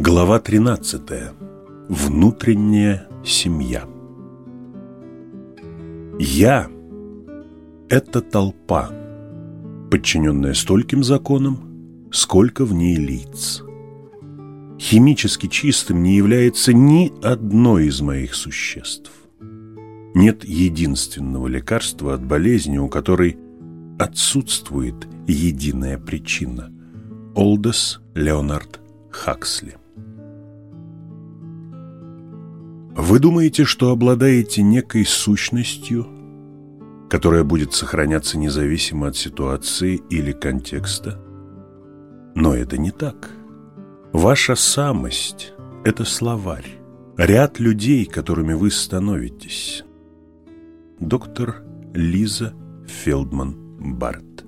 Глава 13. Внутренняя семья. Я – это толпа, подчиненная стольким законам, сколько в ней лиц. Химически чистым не является ни одно из моих существ. Нет единственного лекарства от болезни, у которой отсутствует единая причина. Олдес Леонард Хаксли. Вы думаете, что обладаете некой сущностью, которая будет сохраняться независимо от ситуации или контекста? Но это не так. Ваша самость – это словарь, ряд людей, которыми вы становитесь. Доктор Лиза Фелдман Барретт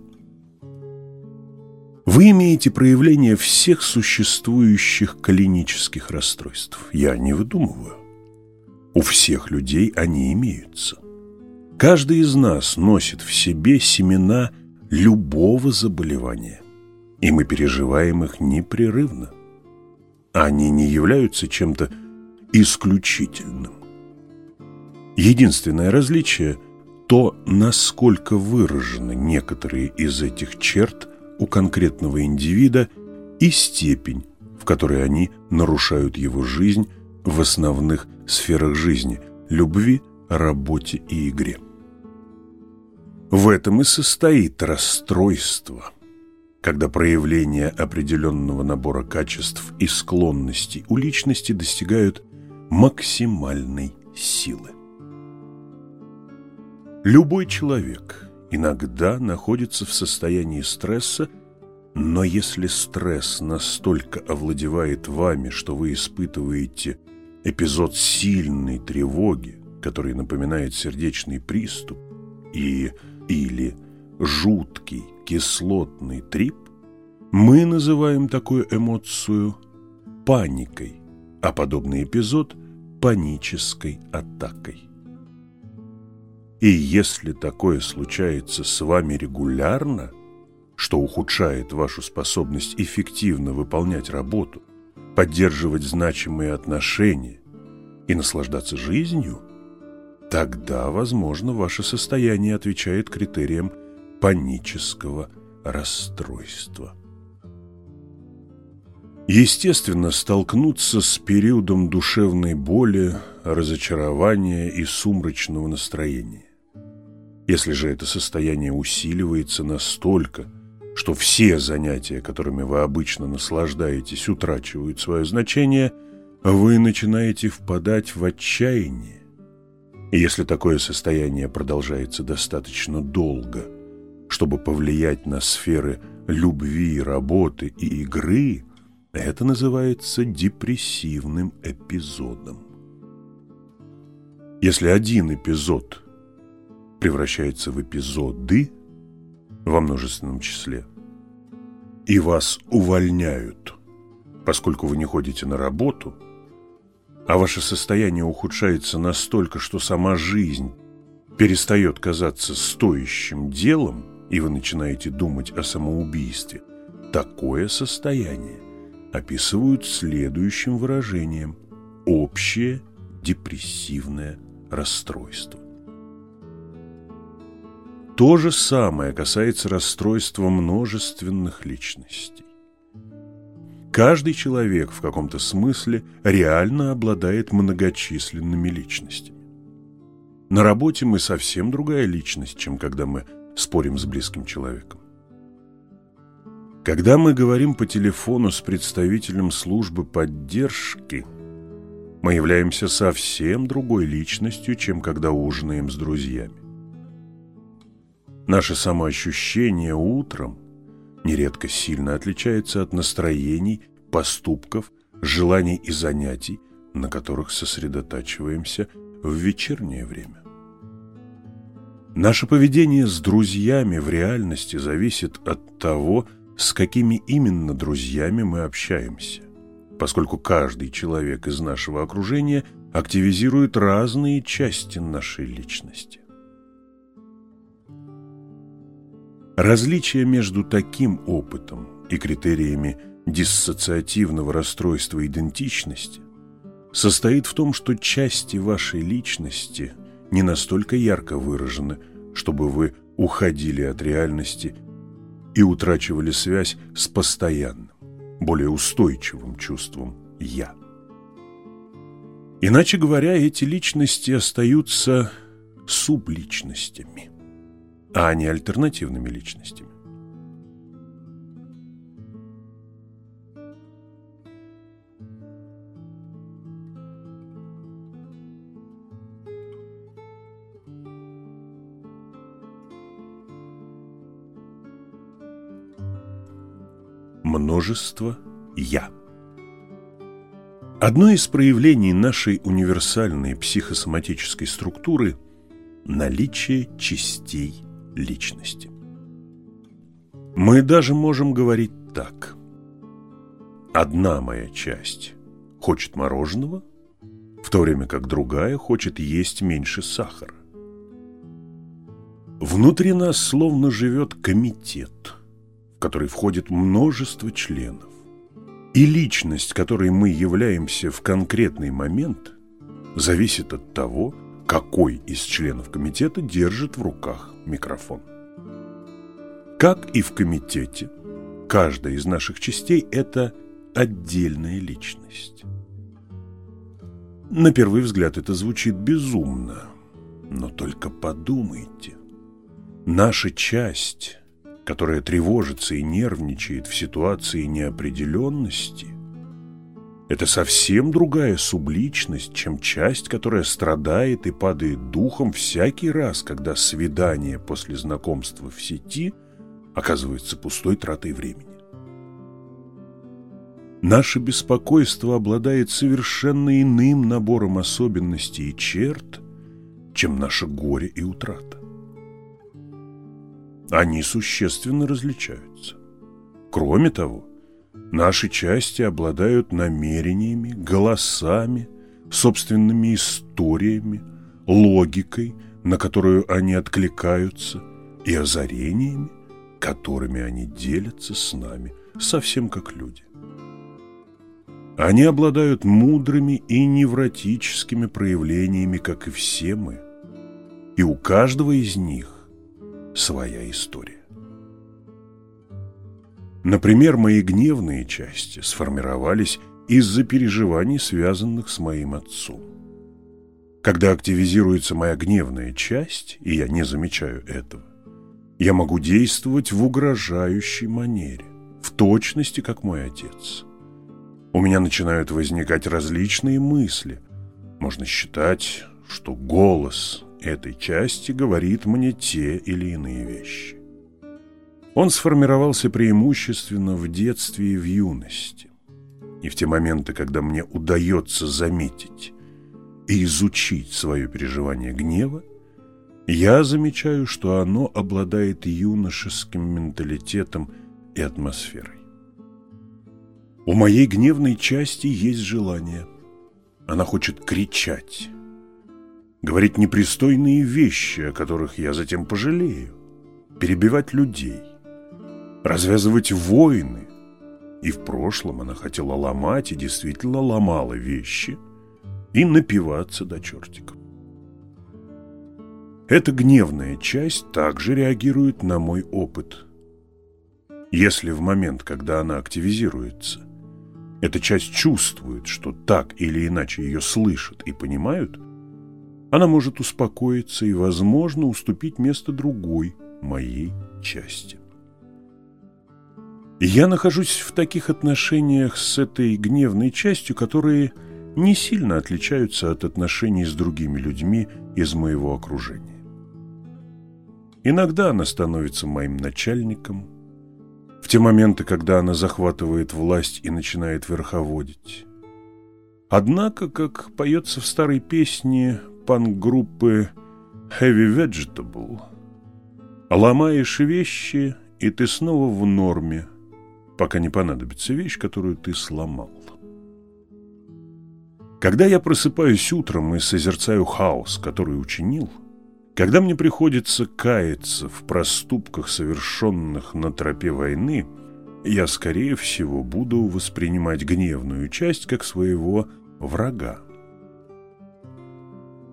вы имеете проявление всех существующих клинических расстройств. Я не выдумываю. У всех людей они имеются. Каждый из нас носит в себе семена любого заболевания, и мы переживаем их непрерывно. Они не являются чем-то исключительным. Единственное различие – то, насколько выражены некоторые из этих черт у конкретного индивида и степень, в которой они нарушают его жизнь в основных сферах жизни – любви, работе и игре. В этом и состоит расстройство, когда проявления определенного набора качеств и склонностей у личности достигают максимальной силы. Любой человек – иногда находится в состоянии стресса, но если стресс настолько овладевает вами, что вы испытываете эпизод сильной тревоги, который напоминает сердечный приступ, и или жуткий кислотный трип, мы называем такую эмоцию паникой, а подобный эпизод – панической атакой. И если такое случается с вами регулярно, что ухудшает вашу способность эффективно выполнять работу, поддерживать значимые отношения и наслаждаться жизнью, тогда, возможно, ваше состояние отвечает критериям панического расстройства. Естественно, столкнуться с периодом душевной боли, разочарования и сумрачного настроения. Если же это состояние усиливается настолько, что все занятия, которыми вы обычно наслаждаетесь, утрачивают свое значение, вы начинаете впадать в отчаяние. И если такое состояние продолжается достаточно долго, чтобы повлиять на сферы любви, работы и игры, это называется депрессивным эпизодом. Если один эпизод превращается в эпизоды во множественном числе, и вас увольняют, поскольку вы не ходите на работу, а ваше состояние ухудшается настолько, что сама жизнь перестает казаться стоящим делом, и вы начинаете думать о самоубийстве, такое состояние описывают следующим выражением «общее депрессивное расстройство». То же самое касается расстройства множественных личностей. Каждый человек в каком-то смысле реально обладает многочисленными личностями. На работе мы совсем другая личность, чем когда мы спорим с близким человеком. Когда мы говорим по телефону с представителем службы поддержки, мы являемся совсем другой личностью, чем когда ужинаем с друзьями. Наше самоощущение утром нередко сильно отличается от настроений, поступков, желаний и занятий, на которых сосредотачиваемся в вечернее время. Наше поведение с друзьями в реальности зависит от того, с какими именно друзьями мы общаемся, поскольку каждый человек из нашего окружения активизирует разные части нашей личности. Различие между таким опытом и критериями диссоциативного расстройства идентичности состоит в том, что части вашей личности не настолько ярко выражены, чтобы вы уходили от реальности и утрачивали связь с постоянным, более устойчивым чувством «я». Иначе говоря, эти личности остаются субличностями, а не альтернативными личностями. Множество «я». Одно из проявлений нашей универсальной психосоматической структуры – наличие частей личности. Мы даже можем говорить так. Одна моя часть хочет мороженого, в то время как другая хочет есть меньше сахара. Внутри нас словно живет комитет, в который входит множество членов. И личность, которой мы являемся в конкретный момент, зависит от того, какой из членов комитета держит в руках микрофон. Как и в комитете, каждая из наших частей – это отдельная личность. На первый взгляд это звучит безумно, но только подумайте. Наша часть которая тревожится и нервничает в ситуации неопределенности, это совсем другая субличность, чем часть, которая страдает и падает духом всякий раз, когда свидание после знакомства в сети оказывается пустой тратой времени. Наше беспокойство обладает совершенно иным набором особенностей и черт, чем наше горе и утрата. Они существенно различаются. Кроме того, наши части обладают намерениями, голосами, собственными историями, логикой, на которую они откликаются, и озарениями, которыми они делятся с нами, совсем как люди. Они обладают мудрыми и невротическими проявлениями, как и все мы, и у каждого из них своя история. Например, мои гневные части сформировались из-за переживаний, связанных с моим отцом. Когда активизируется моя гневная часть, и я не замечаю этого, я могу действовать в угрожающей манере, в точности, как мой отец. У меня начинают возникать различные мысли. Можно считать, что голос этой части говорит мне те или иные вещи. Он сформировался преимущественно в детстве и в юности. И в те моменты, когда мне удается заметить и изучить свое переживание гнева, я замечаю, что оно обладает юношеским менталитетом и атмосферой. У моей гневной части есть желание. Она хочет кричать, говорить непристойные вещи, о которых я затем пожалею, перебивать людей, развязывать войны. И в прошлом она хотела ломать и действительно ломала вещи и напиваться до чертиков. Эта гневная часть также реагирует на мой опыт. Если в момент, когда она активизируется, эта часть чувствует, что так или иначе ее слышат и понимают – она может успокоиться и, возможно, уступить место другой, моей части. Я нахожусь в таких отношениях с этой гневной частью, которые не сильно отличаются от отношений с другими людьми из моего окружения. Иногда она становится моим начальником, в те моменты, когда она захватывает власть и начинает верховодить. Однако, как поется в старой песне, панк-группы Heavy Vegetable. Ломаешь вещи, и ты снова в норме, пока не понадобится вещь, которую ты сломал. Когда я просыпаюсь утром и созерцаю хаос, который учинил, когда мне приходится каяться в проступках, совершенных на тропе войны, я, скорее всего, буду воспринимать гневную часть как своего врага.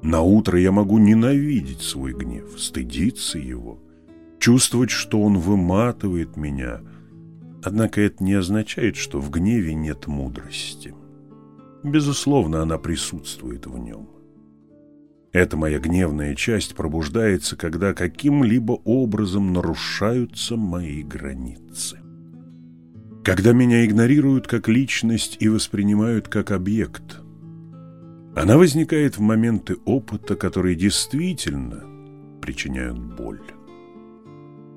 На утро я могу ненавидеть свой гнев, стыдиться его, чувствовать, что он выматывает меня. Однако это не означает, что в гневе нет мудрости. Безусловно, она присутствует в нем. Эта моя гневная часть пробуждается, когда каким-либо образом нарушаются мои границы. Когда меня игнорируют как личность и воспринимают как объект – она возникает в моменты опыта, которые действительно причиняют боль.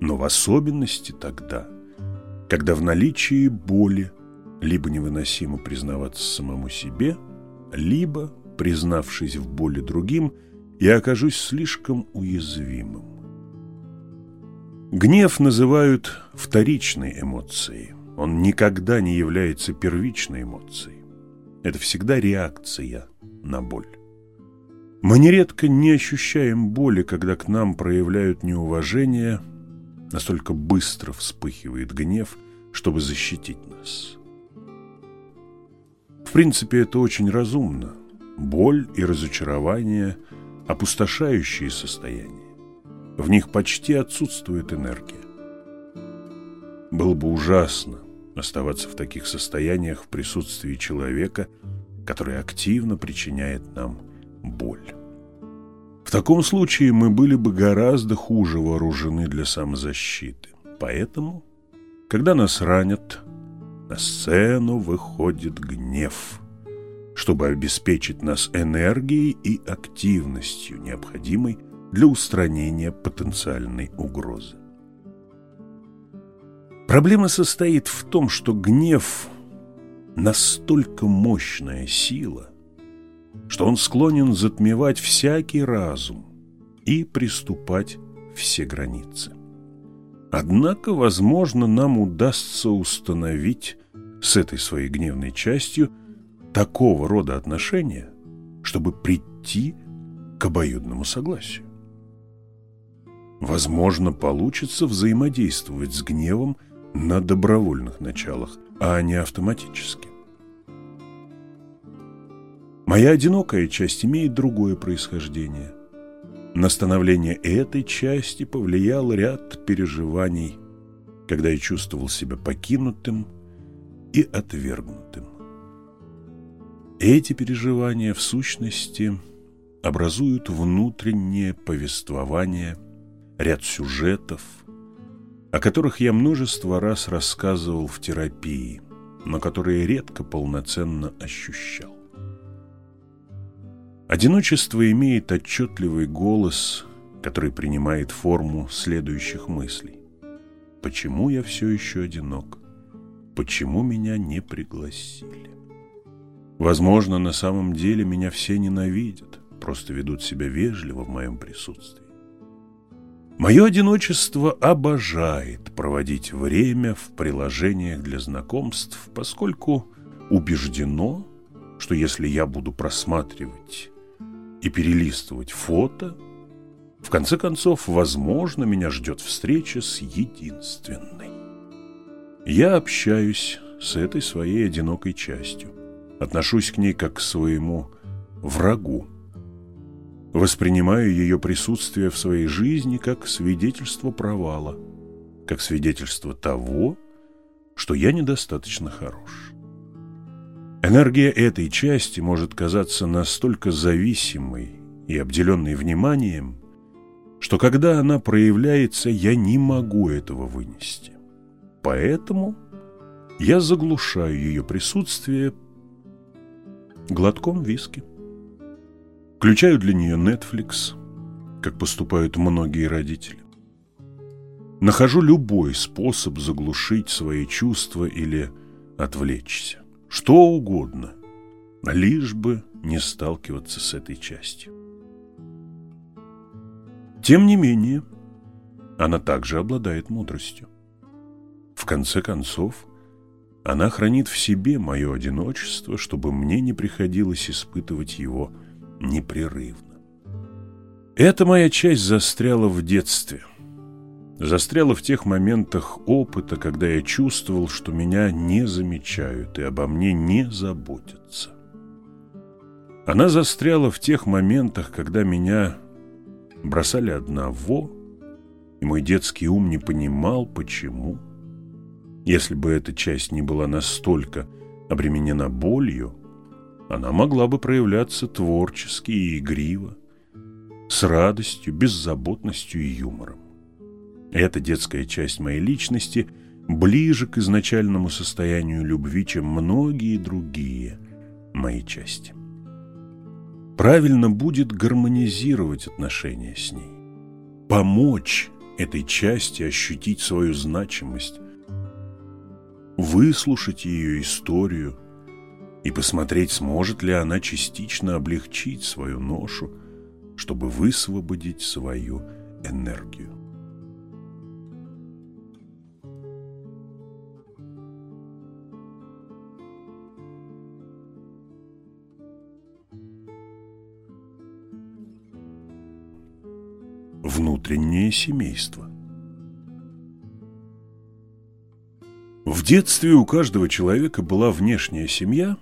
Но в особенности тогда, когда в наличии боли либо невыносимо признаваться самому себе, либо, признавшись в боли другим, я окажусь слишком уязвимым. Гнев называют вторичной эмоцией. Он никогда не является первичной эмоцией. Это всегда реакция на боль. Мы нередко не ощущаем боли, когда к нам проявляют неуважение, настолько быстро вспыхивает гнев, чтобы защитить нас. В принципе, это очень разумно. Боль и разочарование – опустошающие состояния. В них почти отсутствует энергия. Было бы ужасно оставаться в таких состояниях в присутствии человека – который активно причиняет нам боль. В таком случае мы были бы гораздо хуже вооружены для самозащиты. Поэтому, когда нас ранят, на сцену выходит гнев, чтобы обеспечить нас энергией и активностью, необходимой для устранения потенциальной угрозы. Проблема состоит в том, что гнев – настолько мощная сила, что он склонен затмевать всякий разум и приступать все границы. Однако, возможно, нам удастся установить с этой своей гневной частью такого рода отношения, чтобы прийти к обоюдному согласию. Возможно, получится взаимодействовать с гневом на добровольных началах, а не автоматически. Моя одинокая часть имеет другое происхождение. На становление этой части повлиял ряд переживаний, когда я чувствовал себя покинутым и отвергнутым. Эти переживания, в сущности, образуют внутреннее повествование, ряд сюжетов, о которых я множество раз рассказывал в терапии, но которые редко полноценно ощущал. Одиночество имеет отчетливый голос, который принимает форму следующих мыслей. Почему я все еще одинок? Почему меня не пригласили? Возможно, на самом деле меня все ненавидят, просто ведут себя вежливо в моем присутствии. Мое одиночество обожает проводить время в приложениях для знакомств, поскольку убеждено, что если я буду просматривать и перелистывать фото, в конце концов, возможно, меня ждет встреча с единственной. Я общаюсь с этой своей одинокой частью, отношусь к ней как к своему врагу, воспринимаю ее присутствие в своей жизни как свидетельство провала, как свидетельство того, что я недостаточно хорош. Энергия этой части может казаться настолько зависимой и обделенной вниманием, что когда она проявляется, я не могу этого вынести. Поэтому я заглушаю ее присутствие глотком виски. Включаю для нее Netflix, как поступают многие родители. Нахожу любой способ заглушить свои чувства или отвлечься. Что угодно, лишь бы не сталкиваться с этой частью. Тем не менее, она также обладает мудростью. В конце концов, она хранит в себе мое одиночество, чтобы мне не приходилось испытывать его непрерывно. Эта моя часть застряла в детстве застряла в тех моментах опыта, когда я чувствовал, что меня не замечают и обо мне не заботятся. Она застряла в тех моментах, когда меня бросали одного, и мой детский ум не понимал, почему. Если бы эта часть не была настолько обременена болью, она могла бы проявляться творчески и игриво, с радостью, беззаботностью и юмором. Эта детская часть моей личности ближе к изначальному состоянию любви, чем многие другие мои части. Правильно будет гармонизировать отношения с ней, помочь этой части ощутить свою значимость, выслушать ее историю и посмотреть, сможет ли она частично облегчить свою ношу, чтобы высвободить свою энергию. Внутреннее семейство. В детстве у каждого человека была внешняя семья,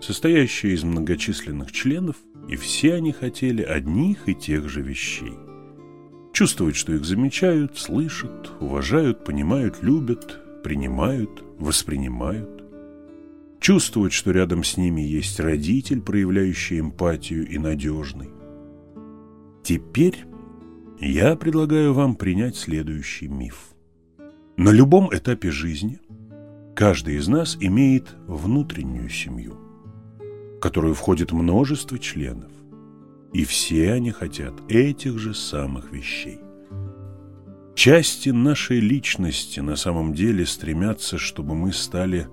состоящая из многочисленных членов, и все они хотели одних и тех же вещей. Чувствовать, что их замечают, слышат, уважают, понимают, любят, принимают, воспринимают. Чувствовать, что рядом с ними есть родитель, проявляющий эмпатию и надежный. Теперь я предлагаю вам принять следующий миф. На любом этапе жизни каждый из нас имеет внутреннюю семью, в которую входит множество членов, и все они хотят этих же самых вещей. Части нашей личности на самом деле стремятся, чтобы мы стали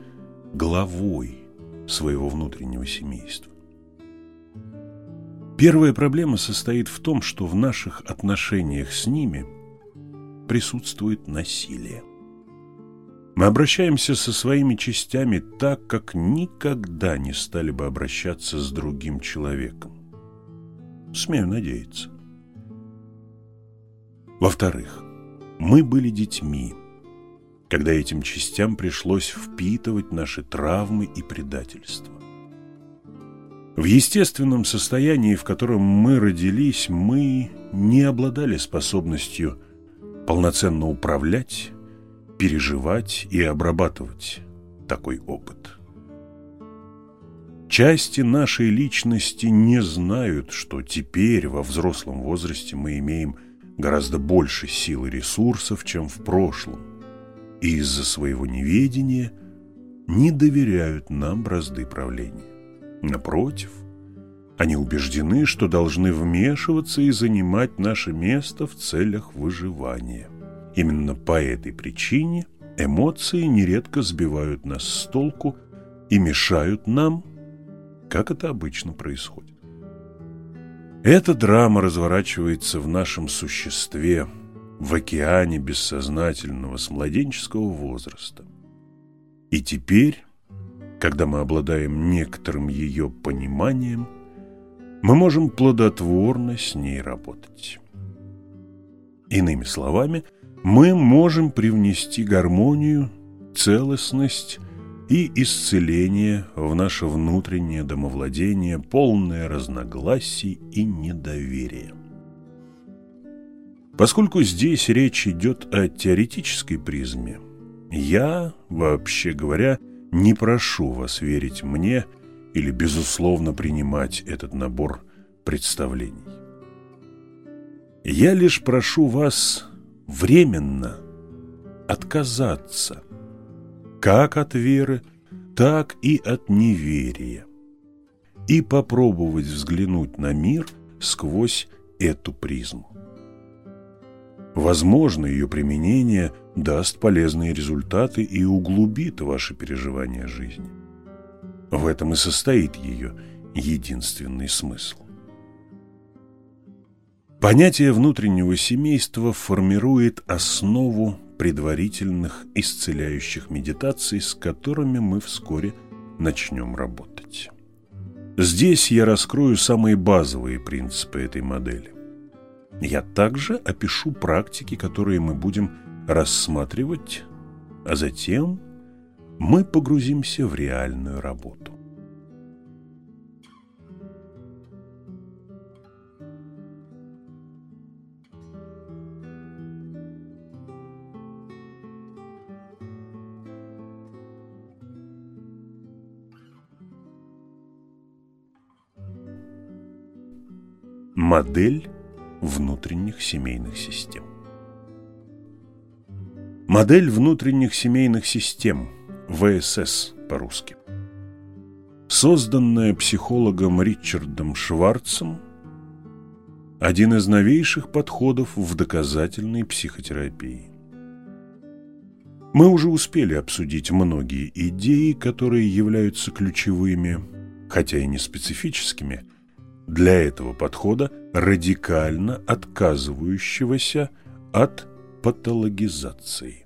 главой своего внутреннего семейства. Первая проблема состоит в том, что в наших отношениях с ними присутствует насилие. Мы обращаемся со своими частями так, как никогда не стали бы обращаться с другим человеком. Смею надеяться. Во-вторых, мы были детьми, когда этим частям пришлось впитывать наши травмы и предательства. В естественном состоянии, в котором мы родились, мы не обладали способностью полноценно управлять, переживать и обрабатывать такой опыт. Части нашей личности не знают, что теперь во взрослом возрасте мы имеем гораздо больше сил и ресурсов, чем в прошлом, и из-за своего неведения не доверяют нам бразды правления. Напротив, они убеждены, что должны вмешиваться и занимать наше место в целях выживания. Именно по этой причине эмоции нередко сбивают нас с толку и мешают нам, как это обычно происходит. Эта драма разворачивается в нашем существе, в океане бессознательного с младенческого возраста. И теперь когда мы обладаем некоторым ее пониманием, мы можем плодотворно с ней работать. Иными словами, мы можем привнести гармонию, целостность и исцеление в наше внутреннее домовладение, полное разногласий и недоверия. Поскольку здесь речь идет о теоретической призме, я, вообще говоря, не прошу вас верить мне или, безусловно, принимать этот набор представлений. Я лишь прошу вас временно отказаться как от веры, так и от неверия и попробовать взглянуть на мир сквозь эту призму. Возможно, ее применение даст полезные результаты и углубит ваши переживания жизни. В этом и состоит ее единственный смысл. Понятие внутреннего семейства формирует основу предварительных исцеляющих медитаций, с которыми мы вскоре начнем работать. Здесь я раскрою самые базовые принципы этой модели. я также опишу практики, которые мы будем рассматривать, а затем мы погрузимся в реальную работу. Модель внутренних семейных систем. Модель внутренних семейных систем, ВСС по-русски, созданная психологом Ричардом Шварцем, один из новейших подходов в доказательной психотерапии. Мы уже успели обсудить многие идеи, которые являются ключевыми, хотя и не специфическими, для этого подхода радикально отказывающегося от патологизации.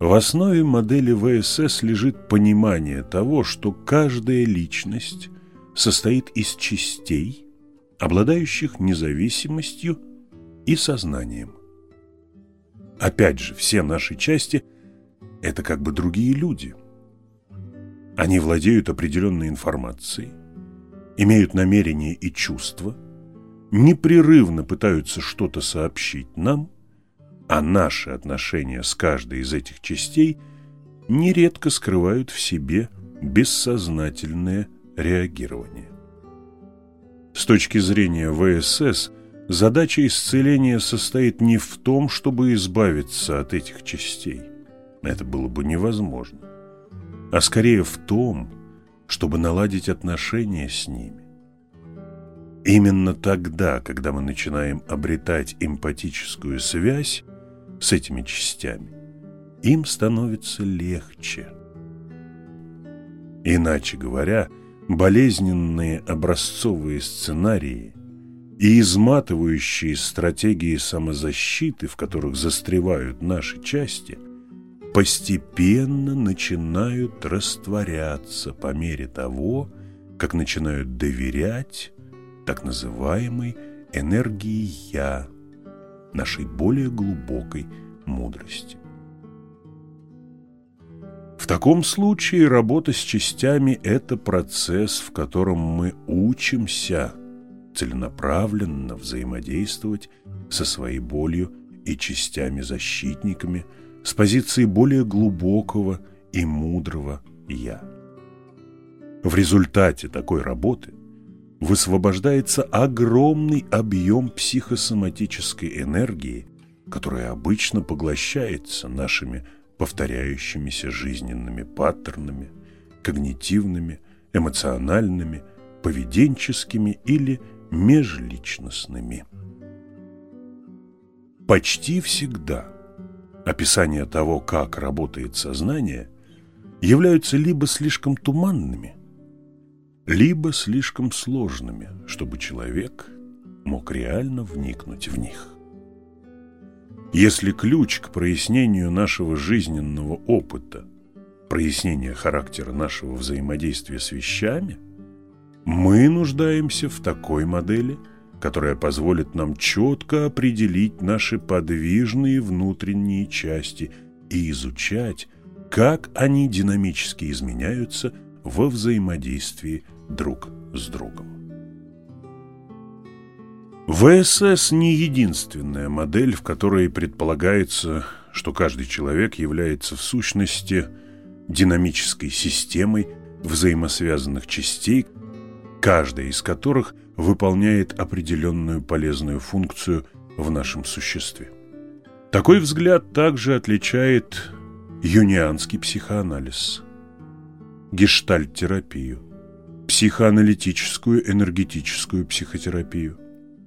В основе модели ВСС лежит понимание того, что каждая личность состоит из частей, обладающих независимостью и сознанием. Опять же, все наши части – это как бы другие люди. Они владеют определенной информацией, имеют намерения и чувства, непрерывно пытаются что-то сообщить нам, а наши отношения с каждой из этих частей нередко скрывают в себе бессознательное реагирование. С точки зрения ВСС, задача исцеления состоит не в том, чтобы избавиться от этих частей. Это было бы невозможно. А скорее в том, чтобы наладить отношения с ними. Именно тогда, когда мы начинаем обретать эмпатическую связь с этими частями, им становится легче. Иначе говоря, болезненные образцовые сценарии и изматывающие стратегии самозащиты, в которых застревают наши части – постепенно начинают растворяться по мере того, как начинают доверять так называемой энергии «я», нашей более глубокой мудрости. В таком случае работа с частями – это процесс, в котором мы учимся целенаправленно взаимодействовать со своей болью и частями-защитниками – с позиции более глубокого и мудрого «я». В результате такой работы высвобождается огромный объем психосоматической энергии, которая обычно поглощается нашими повторяющимися жизненными паттернами, когнитивными, эмоциональными, поведенческими или межличностными. Почти всегда – описания того, как работает сознание, являются либо слишком туманными, либо слишком сложными, чтобы человек мог реально вникнуть в них. Если ключ к прояснению нашего жизненного опыта, прояснение характера нашего взаимодействия с вещами, мы нуждаемся в такой модели – которая позволит нам четко определить наши подвижные внутренние части и изучать, как они динамически изменяются во взаимодействии друг с другом. ВСС не единственная модель, в которой предполагается, что каждый человек является в сущности динамической системой взаимосвязанных частей, каждая из которых – выполняет определенную полезную функцию в нашем существе. Такой взгляд также отличает юнианский психоанализ, гештальт-терапию, психоаналитическую энергетическую психотерапию,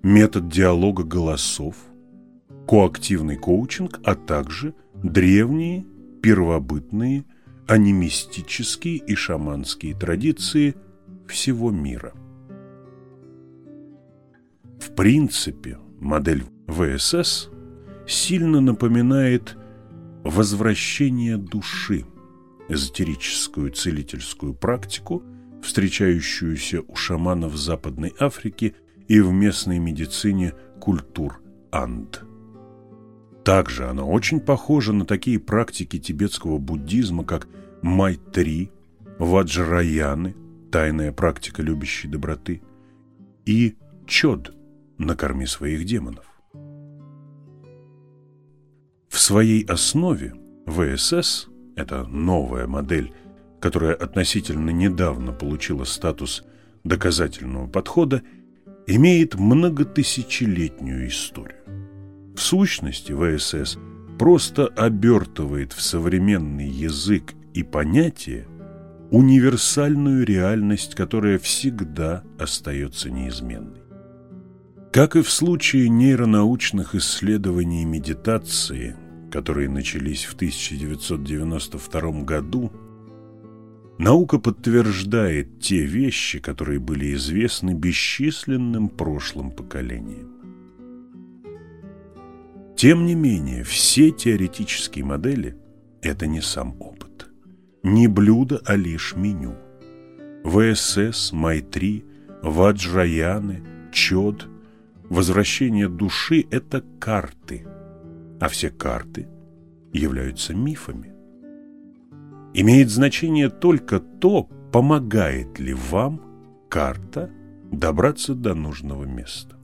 метод диалога голосов, коактивный коучинг, а также древние, первобытные, анимистические и шаманские традиции всего мира. В принципе, модель ВСС сильно напоминает возвращение души, эзотерическую целительскую практику, встречающуюся у шаманов Западной Африки и в местной медицине культур Анд. Также она очень похожа на такие практики тибетского буддизма, как Майтри, Ваджраяны, тайная практика любящей доброты, и Чод, накорми своих демонов. В своей основе ВСС, это новая модель, которая относительно недавно получила статус доказательного подхода, имеет многотысячелетнюю историю. В сущности, ВСС просто обертывает в современный язык и понятие универсальную реальность, которая всегда остается неизменной. Как и в случае нейронаучных исследований медитации, которые начались в 1992 году, наука подтверждает те вещи, которые были известны бесчисленным прошлым поколениям. Тем не менее, все теоретические модели – это не сам опыт, не блюдо, а лишь меню. ВСС, Майтри, Ваджраяны, Чод, возвращение души – это карты, а все карты являются мифами. Имеет значение только то, помогает ли вам карта добраться до нужного места.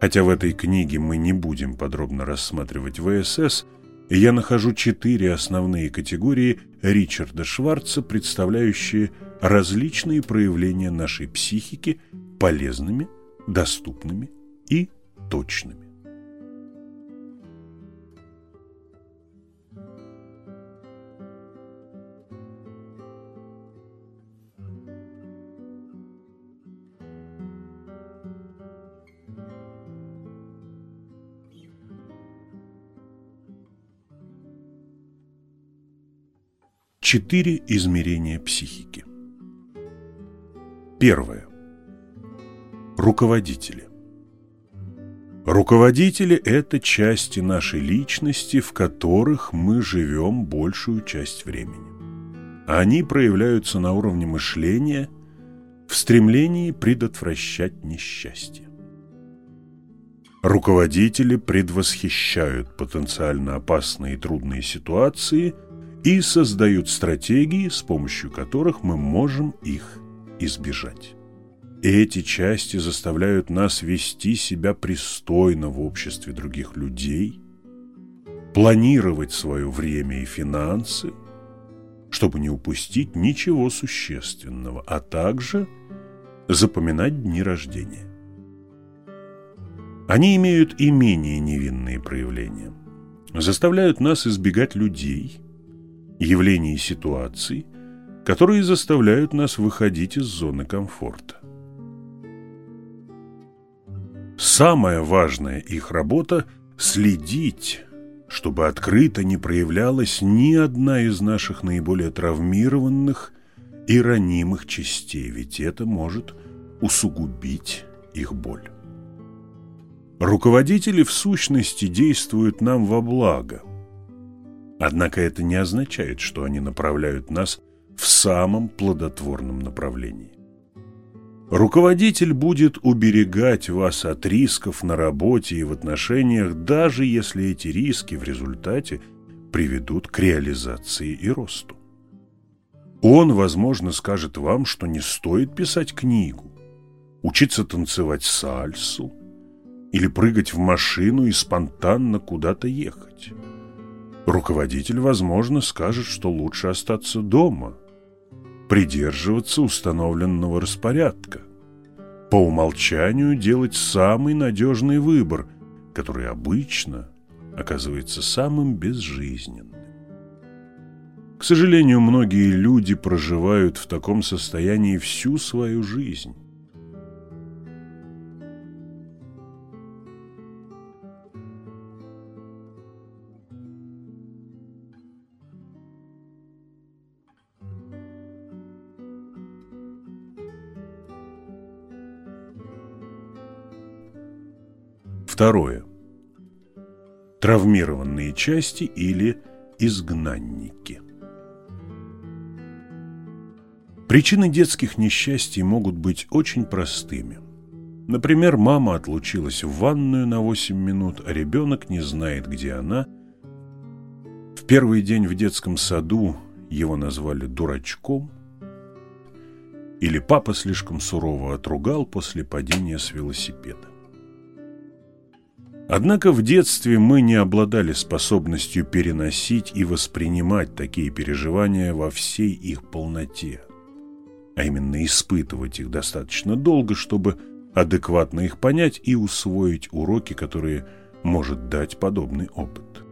Хотя в этой книге мы не будем подробно рассматривать ВСС, я нахожу четыре основные категории Ричарда Шварца, представляющие различные проявления нашей психики полезными, доступными и точными. Четыре измерения психики. Первое. Руководители. Руководители – это части нашей личности, в которых мы живем большую часть времени. Они проявляются на уровне мышления в стремлении предотвращать несчастье. Руководители предвосхищают потенциально опасные и трудные ситуации – и создают стратегии, с помощью которых мы можем их избежать. Эти части заставляют нас вести себя пристойно в обществе других людей, планировать свое время и финансы, чтобы не упустить ничего существенного, а также запоминать дни рождения. Они имеют и менее невинные проявления, заставляют нас избегать людей – явлений и ситуаций, которые заставляют нас выходить из зоны комфорта. Самая важная их работа – следить, чтобы открыто не проявлялась ни одна из наших наиболее травмированных и ранимых частей, ведь это может усугубить их боль. Руководители в сущности действуют нам во благо – Однако это не означает, что они направляют нас в самом плодотворном направлении. Руководитель будет уберегать вас от рисков на работе и в отношениях, даже если эти риски в результате приведут к реализации и росту. Он, возможно, скажет вам, что не стоит писать книгу, учиться танцевать сальсу или прыгать в машину и спонтанно куда-то ехать. Руководитель, возможно, скажет, что лучше остаться дома, придерживаться установленного распорядка, по умолчанию делать самый надежный выбор, который обычно оказывается самым безжизненным. К сожалению, многие люди проживают в таком состоянии всю свою жизнь. Второе. Травмированные части или изгнанники. Причины детских несчастий могут быть очень простыми. Например, мама отлучилась в ванную на 8 минут, а ребенок не знает, где она. В первый день в детском саду его назвали дурачком, или папа слишком сурово отругал после падения с велосипеда. Однако в детстве мы не обладали способностью переносить и воспринимать такие переживания во всей их полноте, а именно испытывать их достаточно долго, чтобы адекватно их понять и усвоить уроки, которые может дать подобный опыт.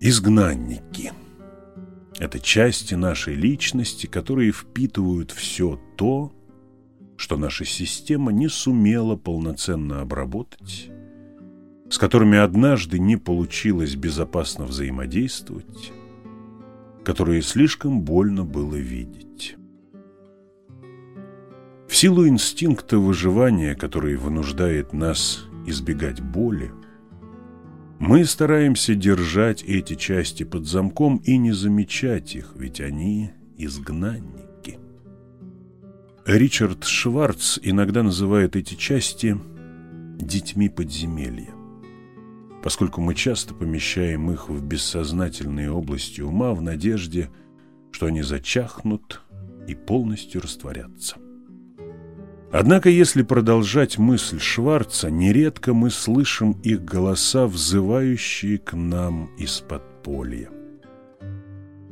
Изгнанники – это части нашей личности, которые впитывают все то, что наша система не сумела полноценно обработать, с которыми однажды не получилось безопасно взаимодействовать, которые слишком больно было видеть. В силу инстинкта выживания, который вынуждает нас избегать боли, мы стараемся держать эти части под замком и не замечать их, ведь они изгнанники. Ричард Шварц иногда называет эти части детьми подземелья, поскольку мы часто помещаем их в бессознательные области ума в надежде, что они зачахнут и полностью растворятся. Однако, если продолжать мысль Шварца, нередко мы слышим их голоса, взывающие к нам из-под поля.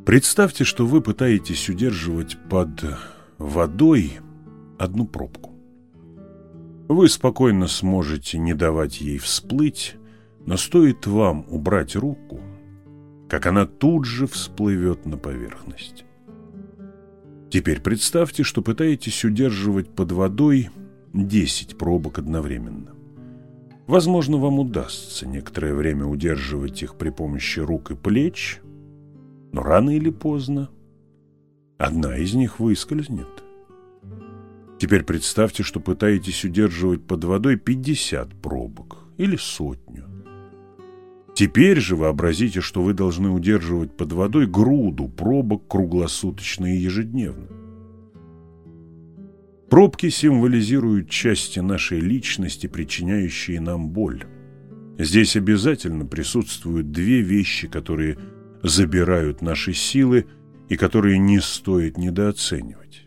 Представьте, что вы пытаетесь удерживать под водой одну пробку. Вы спокойно сможете не давать ей всплыть, но стоит вам убрать руку, как она тут же всплывет на поверхность. Теперь представьте, что пытаетесь удерживать под водой 10 пробок одновременно. Возможно, вам удастся некоторое время удерживать их при помощи рук и плеч, но рано или поздно одна из них выскользнет. Теперь представьте, что пытаетесь удерживать под водой 50 пробок или сотню. Теперь же вообразите, что вы должны удерживать под водой груду пробок круглосуточно и ежедневно. Пробки символизируют части нашей личности, причиняющие нам боль. Здесь обязательно присутствуют две вещи, которые забирают наши силы и которые не стоит недооценивать.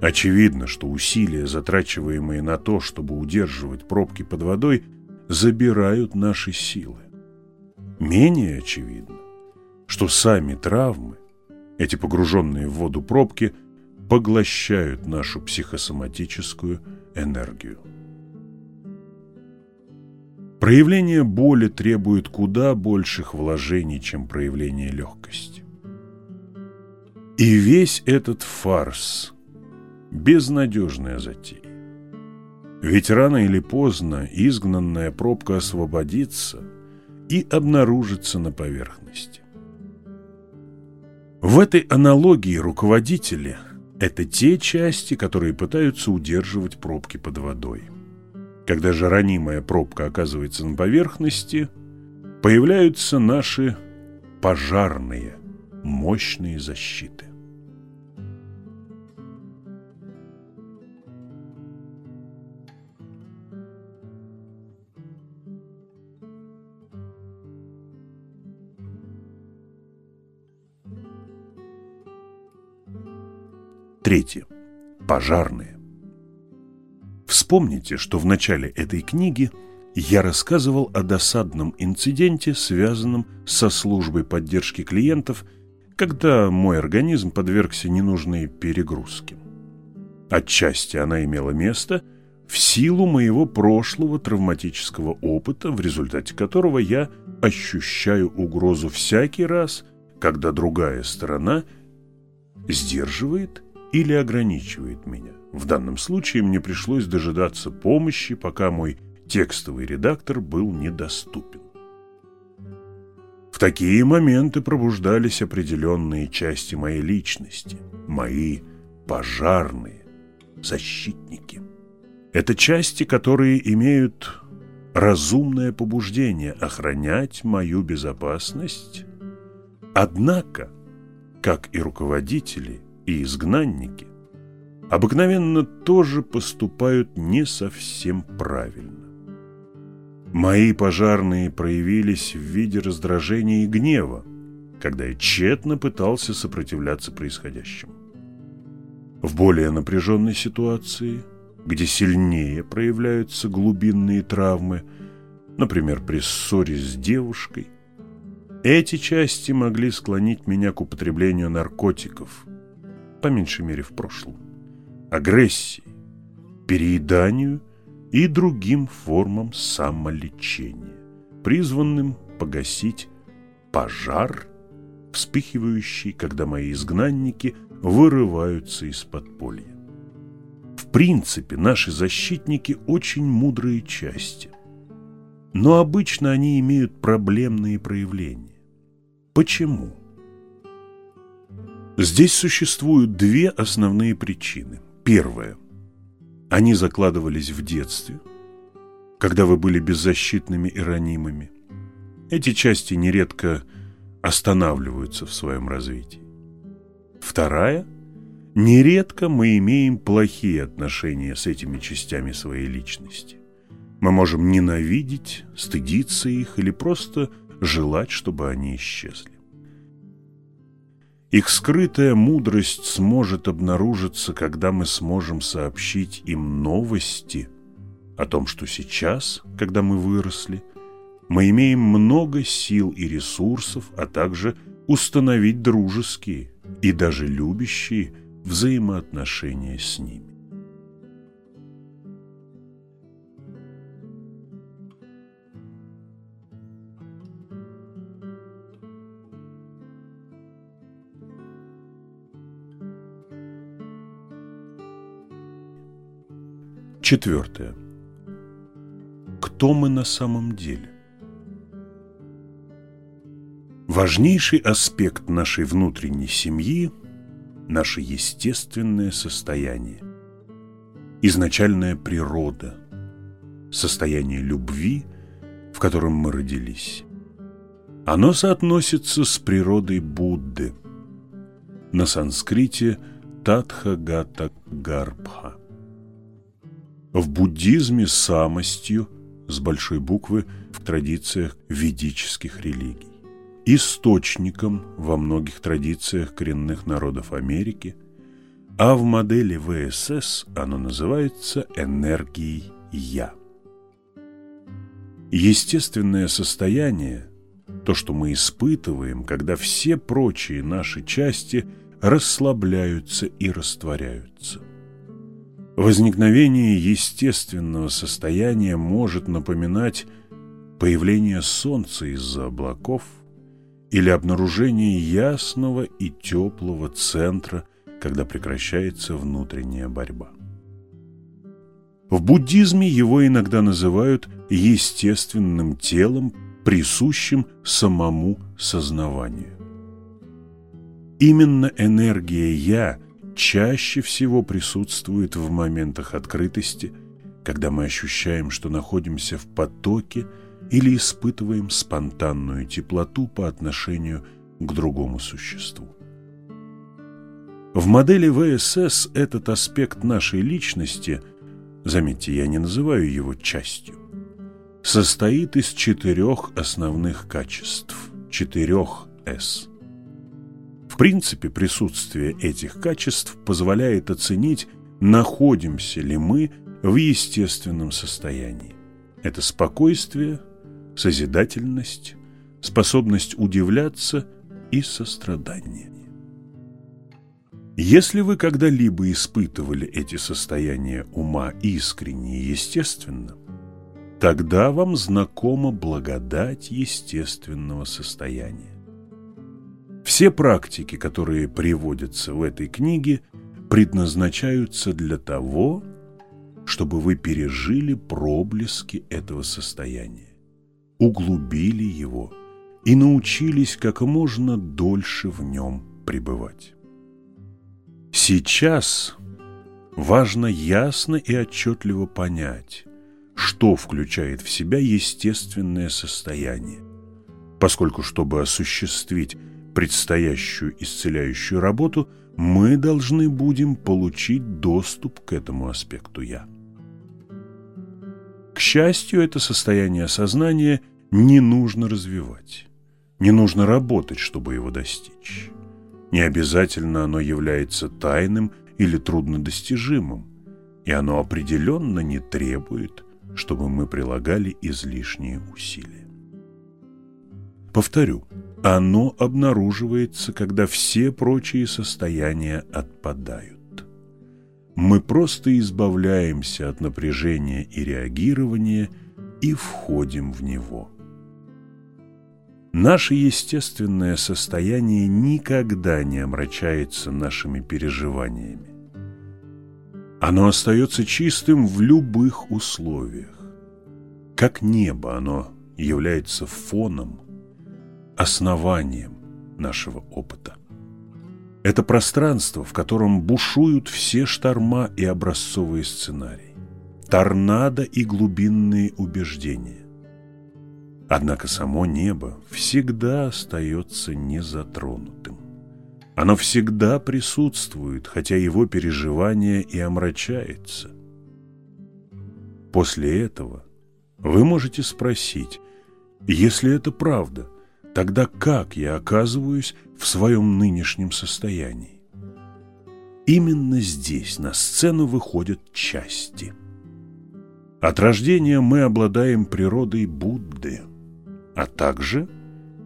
Очевидно, что усилия, затрачиваемые на то, чтобы удерживать пробки под водой, забирают наши силы. Менее очевидно, что сами травмы, эти погруженные в воду пробки, поглощают нашу психосоматическую энергию. Проявление боли требует куда больших вложений, чем проявление легкости. И весь этот фарс – безнадежная затея. Ведь рано или поздно изгнанная пробка освободится – и обнаружится на поверхности. В этой аналогии руководители – это те части, которые пытаются удерживать пробки под водой. Когда же ранимая пробка оказывается на поверхности, появляются наши пожарные, мощные защиты. Третье. Пожарные. Вспомните, что в начале этой книги я рассказывал о досадном инциденте, связанном со службой поддержки клиентов, когда мой организм подвергся ненужной перегрузке. Отчасти она имела место в силу моего прошлого травматического опыта, в результате которого я ощущаю угрозу всякий раз, когда другая сторона сдерживает или ограничивает меня. В данном случае мне пришлось дожидаться помощи, пока мой текстовый редактор был недоступен. В такие моменты пробуждались определенные части моей личности, мои пожарные защитники. Это части, которые имеют разумное побуждение охранять мою безопасность, однако, как и руководители, и изгнанники обыкновенно тоже поступают не совсем правильно. Мои пожарные проявились в виде раздражения и гнева, когда я тщетно пытался сопротивляться происходящему. В более напряженной ситуации, где сильнее проявляются глубинные травмы, например, при ссоре с девушкой, эти части могли склонить меня к употреблению наркотиков, по меньшей мере в прошлом, агрессии, перееданию и другим формам самолечения, призванным погасить пожар, вспыхивающий, когда мои изгнанники вырываются из подполья. В принципе, наши защитники очень мудрые части, но обычно они имеют проблемные проявления. Почему? Здесь существуют две основные причины. Первая. Они закладывались в детстве, когда вы были беззащитными и ранимыми. Эти части нередко останавливаются в своем развитии. Вторая – нередко мы имеем плохие отношения с этими частями своей личности. Мы можем ненавидеть, стыдиться их или просто желать, чтобы они исчезли. Их скрытая мудрость сможет обнаружиться, когда мы сможем сообщить им новости о том, что сейчас, когда мы выросли, мы имеем много сил и ресурсов, а также установить дружеские, и даже любящие взаимоотношения с ними. Четвертое. Кто мы на самом деле? Важнейший аспект нашей внутренней семьи – наше естественное состояние, изначальная природа, состояние любви, в котором мы родились. Оно соотносится с природой Будды, на санскрите Татхагата Гарбха. В буддизме самостью, с большой буквы, в традициях ведических религий источником во многих традициях коренных народов Америки, а в модели ВСС оно называется энергией «Я». Естественное состояние – то, что мы испытываем, когда все прочие наши части расслабляются и растворяются. Возникновение естественного состояния может напоминать появление солнца из-за облаков – или обнаружение ясного и теплого центра, когда прекращается внутренняя борьба. В буддизме его иногда называют естественным телом, присущим самому сознаванию. Именно энергия «я» чаще всего присутствует в моментах открытости, когда мы ощущаем, что находимся в потоке – или испытываем спонтанную теплоту по отношению к другому существу. В модели ВСС этот аспект нашей личности, заметьте, я не называю его частью, состоит из четырех основных качеств, четырех «С». В принципе, присутствие этих качеств позволяет оценить, находимся ли мы в естественном состоянии. Это спокойствие, созидательность, способность удивляться и сострадание. Если вы когда-либо испытывали эти состояния ума искренне и естественно, тогда вам знакома благодать естественного состояния. Все практики, которые приводятся в этой книге, предназначаются для того, чтобы вы пережили проблески этого состояния углубили его и научились как можно дольше в нем пребывать. Сейчас важно ясно и отчетливо понять, что включает в себя естественное состояние, поскольку, чтобы осуществить предстоящую исцеляющую работу, мы должны будем получить доступ к этому аспекту «я». К счастью, это состояние сознания не нужно развивать, не нужно работать, чтобы его достичь. Не обязательно оно является тайным или труднодостижимым, и оно определенно не требует, чтобы мы прилагали излишние усилия. Повторю, оно обнаруживается, когда все прочие состояния отпадают. Мы просто избавляемся от напряжения и реагирования и входим в него. Наше естественное состояние никогда не омрачается нашими переживаниями. Оно остается чистым в любых условиях. Как небо оно является фоном, основанием нашего опыта. Это пространство, в котором бушуют все шторма и образцовые сценарии, торнадо и глубинные убеждения. Однако само небо всегда остается незатронутым. Оно всегда присутствует, хотя его переживание и омрачается. После этого вы можете спросить, если это правда, тогда как я оказываюсь в своем нынешнем состоянии? Именно здесь на сцену выходят части. От рождения мы обладаем природой Будды, а также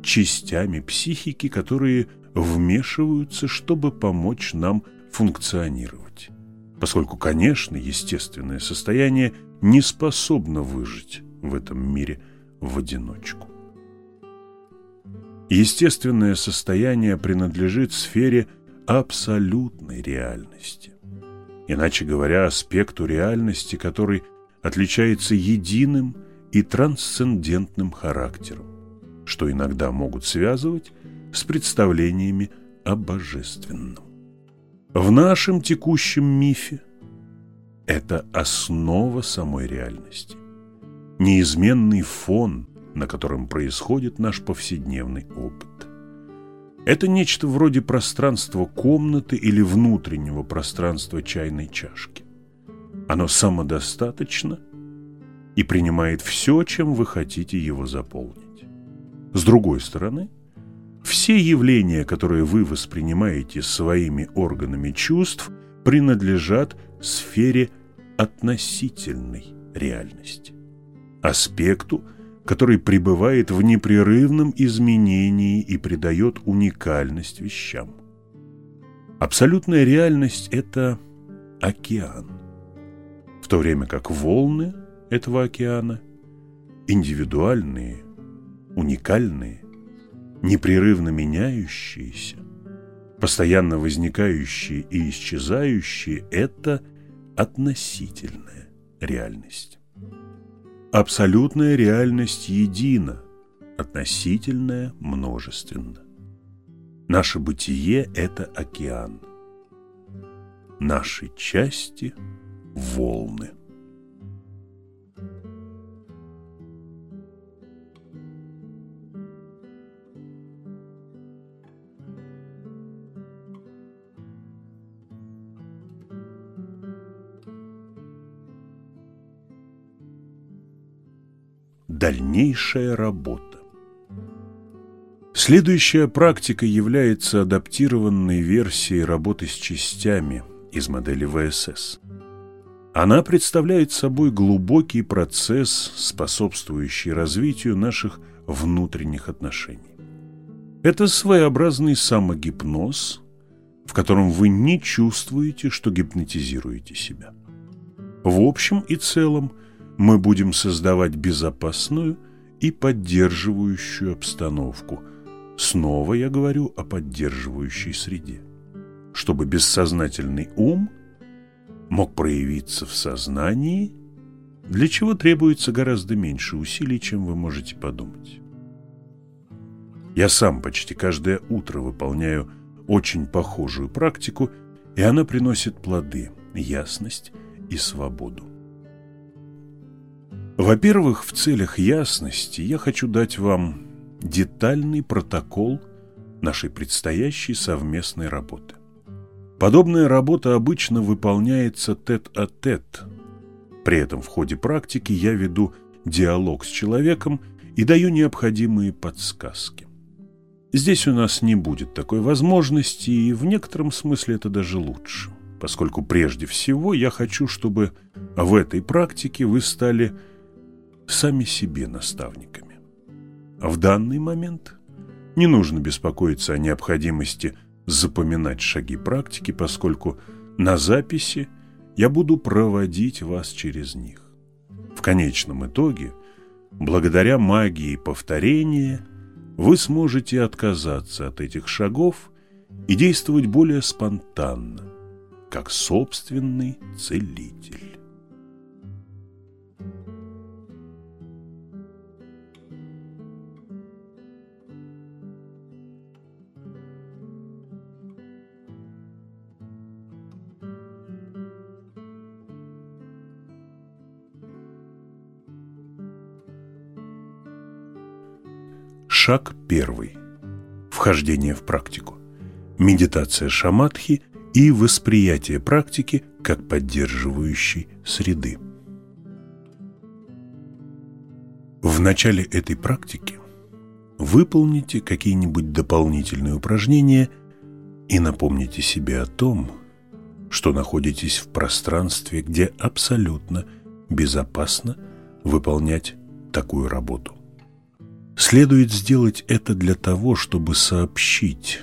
частями психики, которые вмешиваются, чтобы помочь нам функционировать. Поскольку, конечно, естественное состояние не способно выжить в этом мире в одиночку. Естественное состояние принадлежит сфере абсолютной реальности. Иначе говоря, аспекту реальности, который отличается единым и трансцендентным характером, что иногда могут связывать с представлениями о божественном. В нашем текущем мифе это основа самой реальности, неизменный фон, на котором происходит наш повседневный опыт. Это нечто вроде пространства комнаты или внутреннего пространства чайной чашки. Оно самодостаточно и принимает все, чем вы хотите его заполнить. С другой стороны, все явления, которые вы воспринимаете своими органами чувств, принадлежат сфере относительной реальности, аспекту, который пребывает в непрерывном изменении и придает уникальность вещам. Абсолютная реальность – это океан, в то время как волны этого океана индивидуальные, уникальные, непрерывно меняющиеся, постоянно возникающие и исчезающие – это относительная реальность. Абсолютная реальность едина, относительная – множественно. Наше бытие – это океан. Наши части – волны. Дальнейшая работа. Следующая практика является адаптированной версией работы с частями из модели ВСС. Она представляет собой глубокий процесс, способствующий развитию наших внутренних отношений. Это своеобразный самогипноз, в котором вы не чувствуете, что гипнотизируете себя. В общем и целом – мы будем создавать безопасную и поддерживающую обстановку. Снова я говорю о поддерживающей среде. Чтобы бессознательный ум мог проявиться в сознании, для чего требуется гораздо меньше усилий, чем вы можете подумать. Я сам почти каждое утро выполняю очень похожую практику, и она приносит плоды, ясность и свободу. Во-первых, в целях ясности я хочу дать вам детальный протокол нашей предстоящей совместной работы. Подобная работа обычно выполняется тет-а-тет. -тет. При этом в ходе практики я веду диалог с человеком и даю необходимые подсказки. Здесь у нас не будет такой возможности, и в некотором смысле это даже лучше, поскольку прежде всего я хочу, чтобы в этой практике вы стали сами себе наставниками. В данный момент не нужно беспокоиться о необходимости запоминать шаги практики, поскольку на записи я буду проводить вас через них. В конечном итоге, благодаря магии повторения, вы сможете отказаться от этих шагов и действовать более спонтанно, как собственный целитель. Шаг первый. Вхождение в практику. Медитация шаматхи и восприятие практики как поддерживающей среды. В начале этой практики выполните какие-нибудь дополнительные упражнения и напомните себе о том, что находитесь в пространстве, где абсолютно безопасно выполнять такую работу. Следует сделать это для того, чтобы сообщить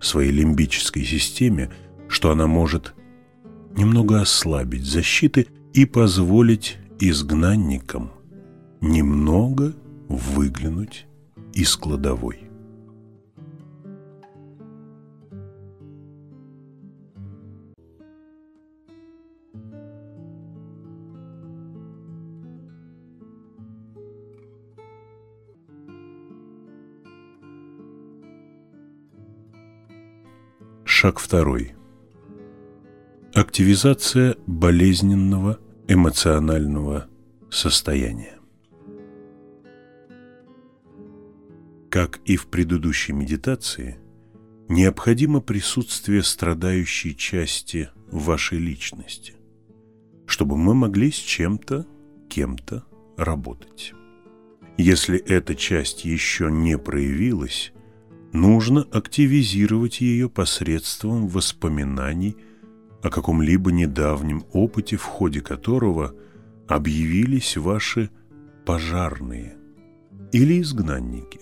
своей лимбической системе, что она может немного ослабить защиты и позволить изгнанникам немного выглянуть из кладовой. Шаг второй. Активизация болезненного эмоционального состояния. Как и в предыдущей медитации, необходимо присутствие страдающей части вашей личности, чтобы мы могли с чем-то, кем-то работать. Если эта часть еще не проявилась, нужно активизировать ее посредством воспоминаний о каком-либо недавнем опыте, в ходе которого объявились ваши пожарные или изгнанники.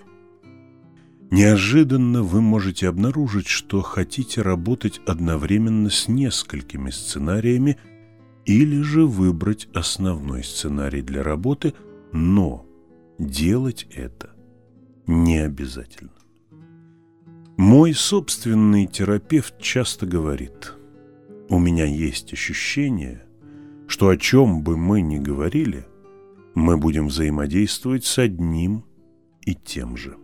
Неожиданно вы можете обнаружить, что хотите работать одновременно с несколькими сценариями или же выбрать основной сценарий для работы, но делать это не обязательно. Мой собственный терапевт часто говорит, у меня есть ощущение, что о чем бы мы ни говорили, мы будем взаимодействовать с одним и тем же.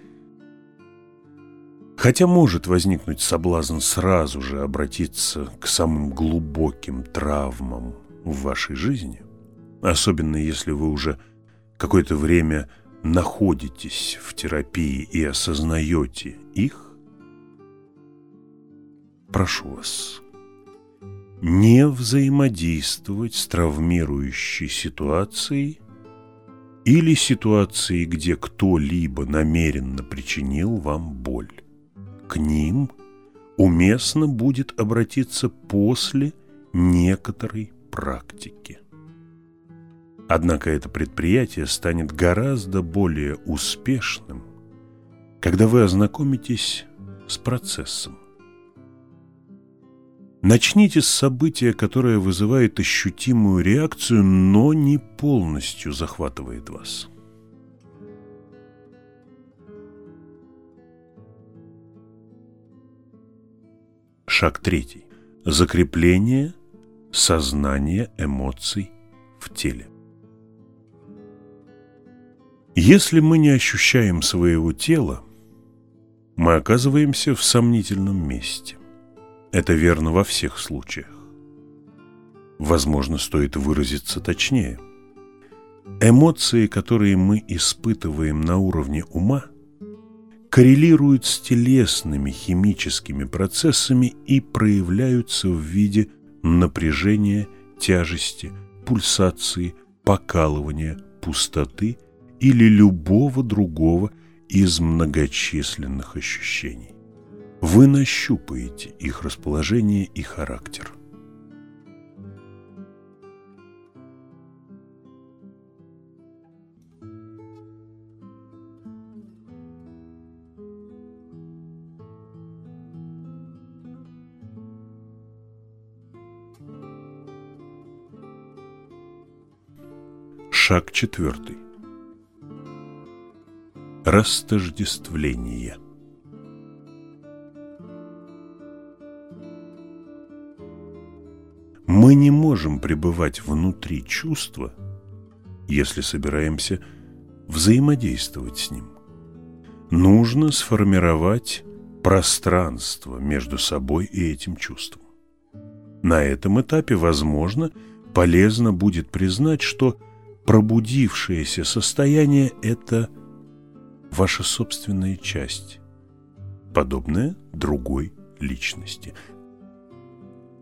Хотя может возникнуть соблазн сразу же обратиться к самым глубоким травмам в вашей жизни, особенно если вы уже какое-то время находитесь в терапии и осознаете их, прошу вас не взаимодействовать с травмирующей ситуацией или ситуацией, где кто-либо намеренно причинил вам боль. К ним уместно будет обратиться после некоторой практики. Однако это предприятие станет гораздо более успешным, когда вы ознакомитесь с процессом. Начните с события, которое вызывает ощутимую реакцию, но не полностью захватывает вас. Шаг третий. Закрепление сознания эмоций в теле. Если мы не ощущаем своего тела, мы оказываемся в сомнительном месте. Это верно во всех случаях. Возможно, стоит выразиться точнее. Эмоции, которые мы испытываем на уровне ума, коррелируют с телесными химическими процессами и проявляются в виде напряжения, тяжести, пульсации, покалывания, пустоты или любого другого из многочисленных ощущений. Вы нащупаете их расположение и характер. Шаг четвертый. Растождествление. Мы не можем пребывать внутри чувства, если собираемся взаимодействовать с ним. Нужно сформировать пространство между собой и этим чувством. На этом этапе, возможно, полезно будет признать, что пробудившееся состояние – это ваша собственная часть, подобная другой личности.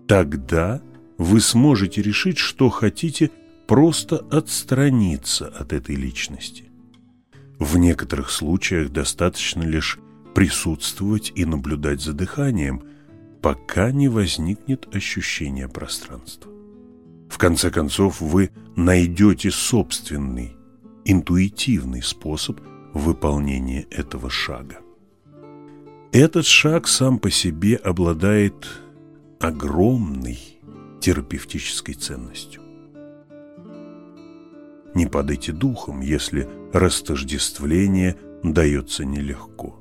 Тогда вы сможете решить, что хотите просто отстраниться от этой личности. В некоторых случаях достаточно лишь присутствовать и наблюдать за дыханием, пока не возникнет ощущение пространства. В конце концов, вы найдете собственный, интуитивный способ выполнения этого шага. Этот шаг сам по себе обладает огромной терапевтической ценностью. Не падайте духом, если растождествление дается нелегко.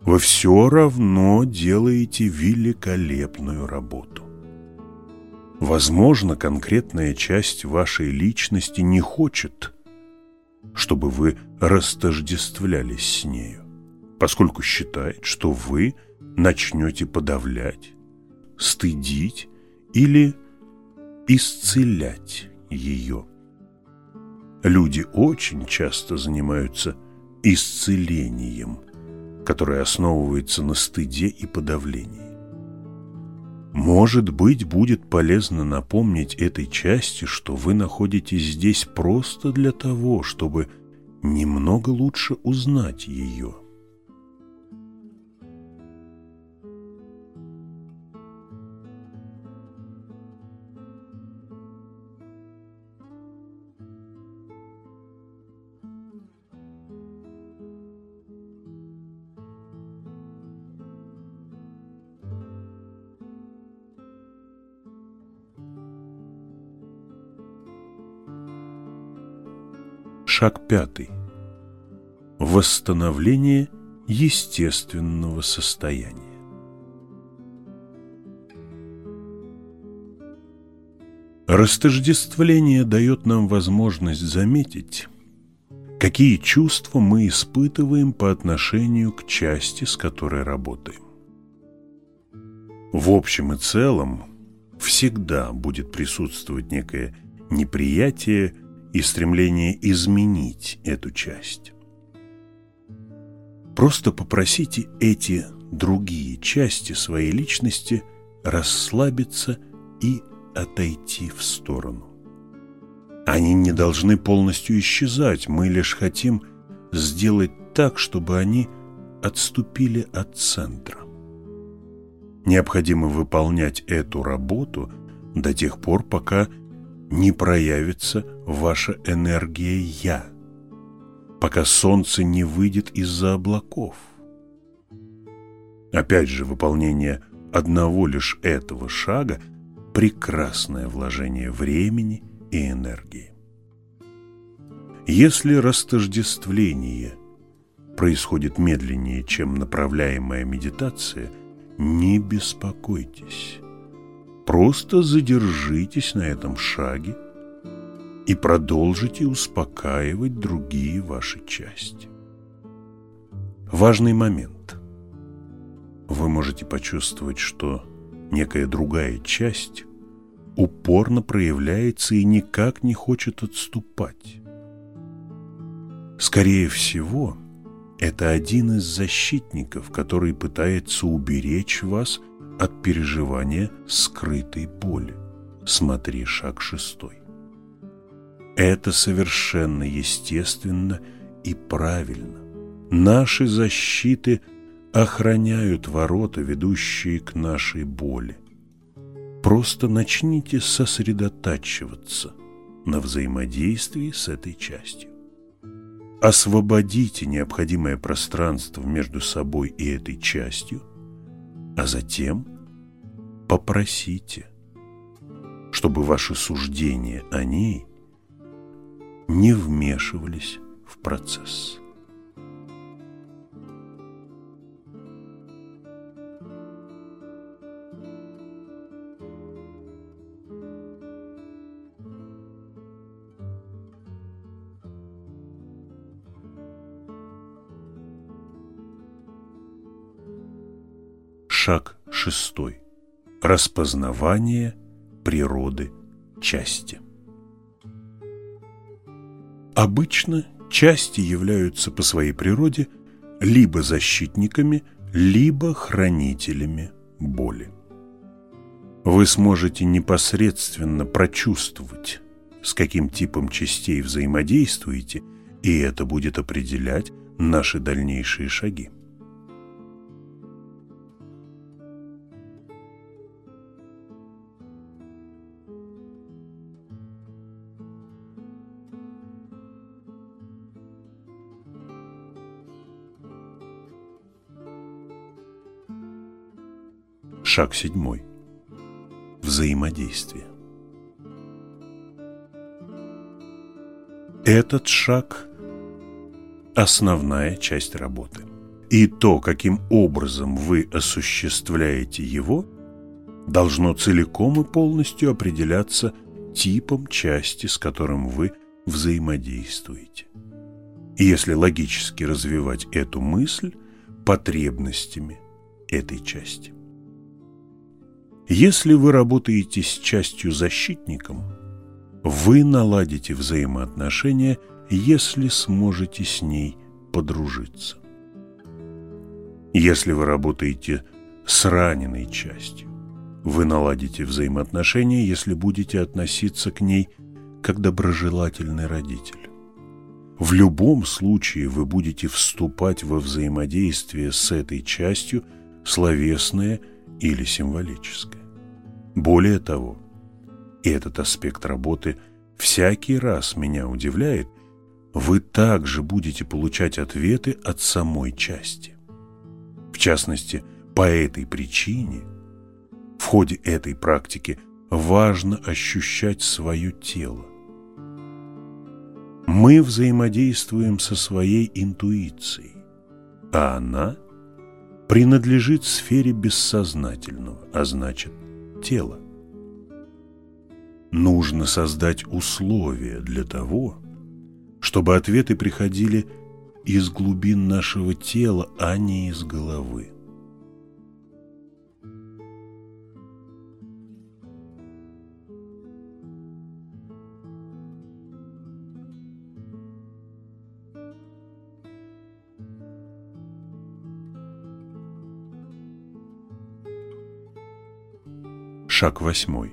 Вы все равно делаете великолепную работу. Возможно, конкретная часть вашей личности не хочет, чтобы вы растождествлялись с нею, поскольку считает, что вы начнете подавлять, стыдить или исцелять ее. Люди очень часто занимаются исцелением, которое основывается на стыде и подавлении. Может быть, будет полезно напомнить этой части, что вы находитесь здесь просто для того, чтобы немного лучше узнать ее. Шаг пятый. Восстановление естественного состояния. Растождествление дает нам возможность заметить, какие чувства мы испытываем по отношению к части, с которой работаем. В общем и целом всегда будет присутствовать некое неприятие и стремление изменить эту часть. Просто попросите эти другие части своей личности расслабиться и отойти в сторону. Они не должны полностью исчезать, мы лишь хотим сделать так, чтобы они отступили от центра. Необходимо выполнять эту работу до тех пор, пока не проявится ваша энергия «Я», пока солнце не выйдет из-за облаков. Опять же, выполнение одного лишь этого шага – прекрасное вложение времени и энергии. Если растождествление происходит медленнее, чем направляемая медитация, не беспокойтесь. Просто задержитесь на этом шаге и продолжите успокаивать другие ваши части. Важный момент. Вы можете почувствовать, что некая другая часть упорно проявляется и никак не хочет отступать. Скорее всего, это один из защитников, который пытается уберечь вас от переживания скрытой боли. Смотри шаг шестой. Это совершенно естественно и правильно. Наши защиты охраняют ворота, ведущие к нашей боли. Просто начните сосредотачиваться на взаимодействии с этой частью. Освободите необходимое пространство между собой и этой частью, а затем попросите, чтобы ваши суждения о ней не вмешивались в процесс. Шестой. Распознавание природы части. Обычно части являются по своей природе либо защитниками, либо хранителями боли. Вы сможете непосредственно прочувствовать, с каким типом частей взаимодействуете, и это будет определять наши дальнейшие шаги. Шаг седьмой. Взаимодействие. Этот шаг – основная часть работы. И то, каким образом вы осуществляете его, должно целиком и полностью определяться типом части, с которым вы взаимодействуете. И если логически развивать эту мысль, потребностями этой части. Если вы работаете с частью защитником, вы наладите взаимоотношения, если сможете с ней подружиться. Если вы работаете с раненой частью, вы наладите взаимоотношения, если будете относиться к ней как доброжелательный родитель. В любом случае вы будете вступать во взаимодействие с этой частью, словесное или символическое. Более того, и этот аспект работы всякий раз меня удивляет, вы также будете получать ответы от самой части. В частности, по этой причине в ходе этой практики важно ощущать свое тело. Мы взаимодействуем со своей интуицией, а она принадлежит сфере бессознательного, а значит – тела. Нужно создать условия для того, чтобы ответы приходили из глубин нашего тела, а не из головы. Шаг восьмой.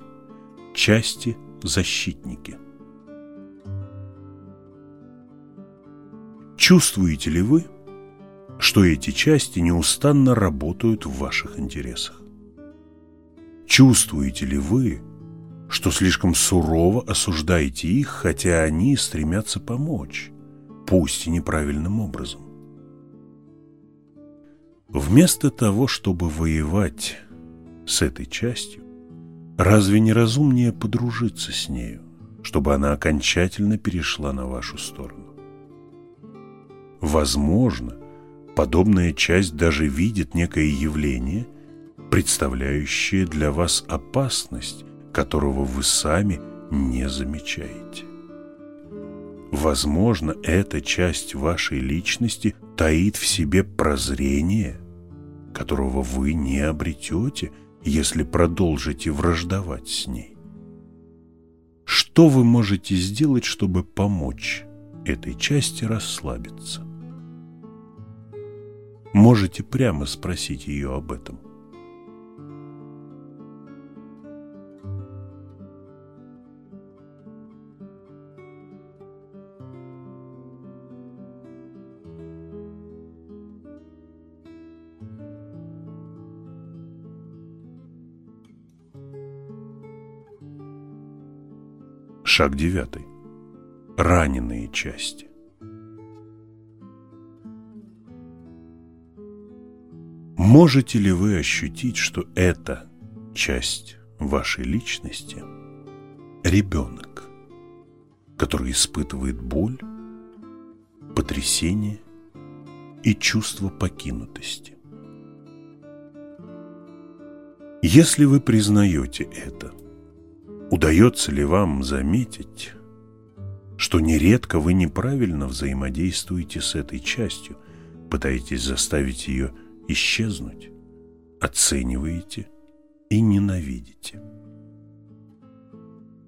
Части защитники. Чувствуете ли вы, что эти части неустанно работают в ваших интересах? Чувствуете ли вы, что слишком сурово осуждаете их, хотя они стремятся помочь, пусть и неправильным образом? Вместо того, чтобы воевать с этой частью, Разве не разумнее подружиться с нею, чтобы она окончательно перешла на вашу сторону? Возможно, подобная часть даже видит некое явление, представляющее для вас опасность, которого вы сами не замечаете. Возможно, эта часть вашей личности таит в себе прозрение, которого вы не обретете – если продолжите враждовать с ней? Что вы можете сделать, чтобы помочь этой части расслабиться? можете прямо спросить ее об этом. Шаг девятый. Раненые части. Можете ли вы ощутить, что эта часть вашей личности – ребенок, который испытывает боль, потрясение и чувство покинутости? Если вы признаете это – Удается ли вам заметить, что нередко вы неправильно взаимодействуете с этой частью, пытаетесь заставить ее исчезнуть, оцениваете и ненавидите?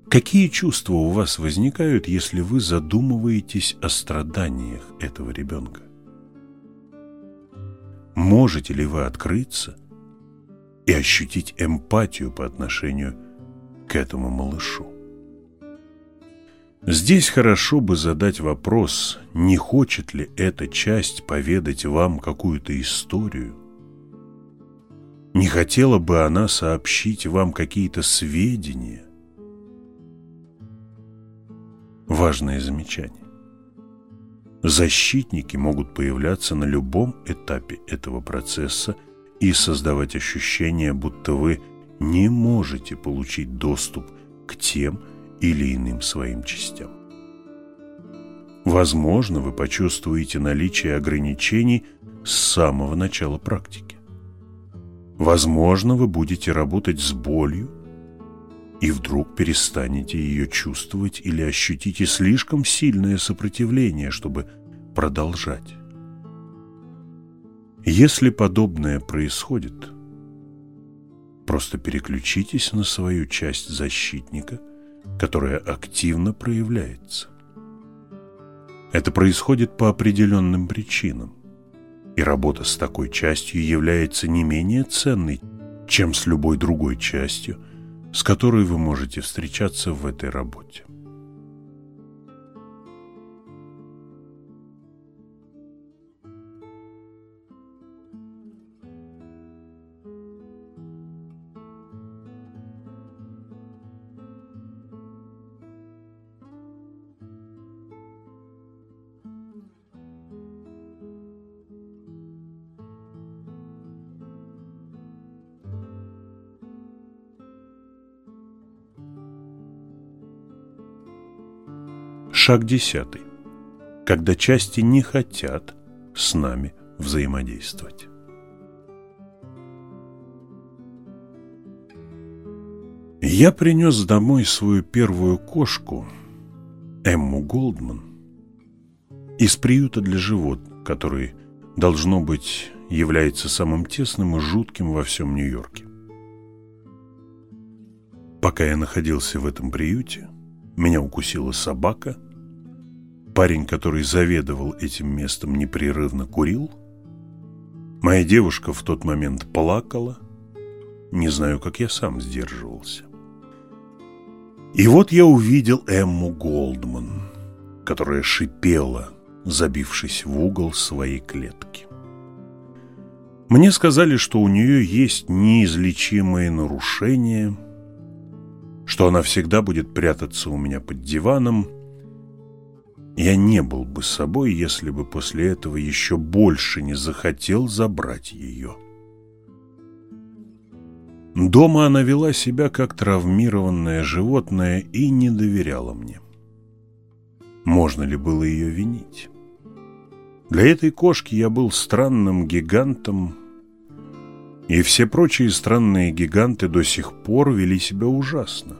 Какие чувства у вас возникают, если вы задумываетесь о страданиях этого ребенка? Можете ли вы открыться и ощутить эмпатию по отношению к к этому малышу. Здесь хорошо бы задать вопрос, не хочет ли эта часть поведать вам какую-то историю. Не хотела бы она сообщить вам какие-то сведения. Важное замечание. Защитники могут появляться на любом этапе этого процесса и создавать ощущение, будто вы – не можете получить доступ к тем или иным своим частям. Возможно, вы почувствуете наличие ограничений с самого начала практики. Возможно, вы будете работать с болью и вдруг перестанете ее чувствовать или ощутите слишком сильное сопротивление, чтобы продолжать. Если подобное происходит – Просто переключитесь на свою часть защитника, которая активно проявляется. Это происходит по определенным причинам, и работа с такой частью является не менее ценной, чем с любой другой частью, с которой вы можете встречаться в этой работе. Шаг десятый. Когда части не хотят с нами взаимодействовать. Я принес домой свою первую кошку, Эмму Голдман, из приюта для животных, который, должно быть, является самым тесным и жутким во всем Нью-Йорке. Пока я находился в этом приюте, меня укусила собака – Парень, который заведовал этим местом, непрерывно курил. Моя девушка в тот момент плакала. Не знаю, как я сам сдерживался. И вот я увидел Эмму Голдман, которая шипела, забившись в угол своей клетки. Мне сказали, что у нее есть неизлечимые нарушения, что она всегда будет прятаться у меня под диваном, я не был бы собой, если бы после этого еще больше не захотел забрать ее. Дома она вела себя как травмированное животное и не доверяла мне. Можно ли было ее винить? Для этой кошки я был странным гигантом, и все прочие странные гиганты до сих пор вели себя ужасно.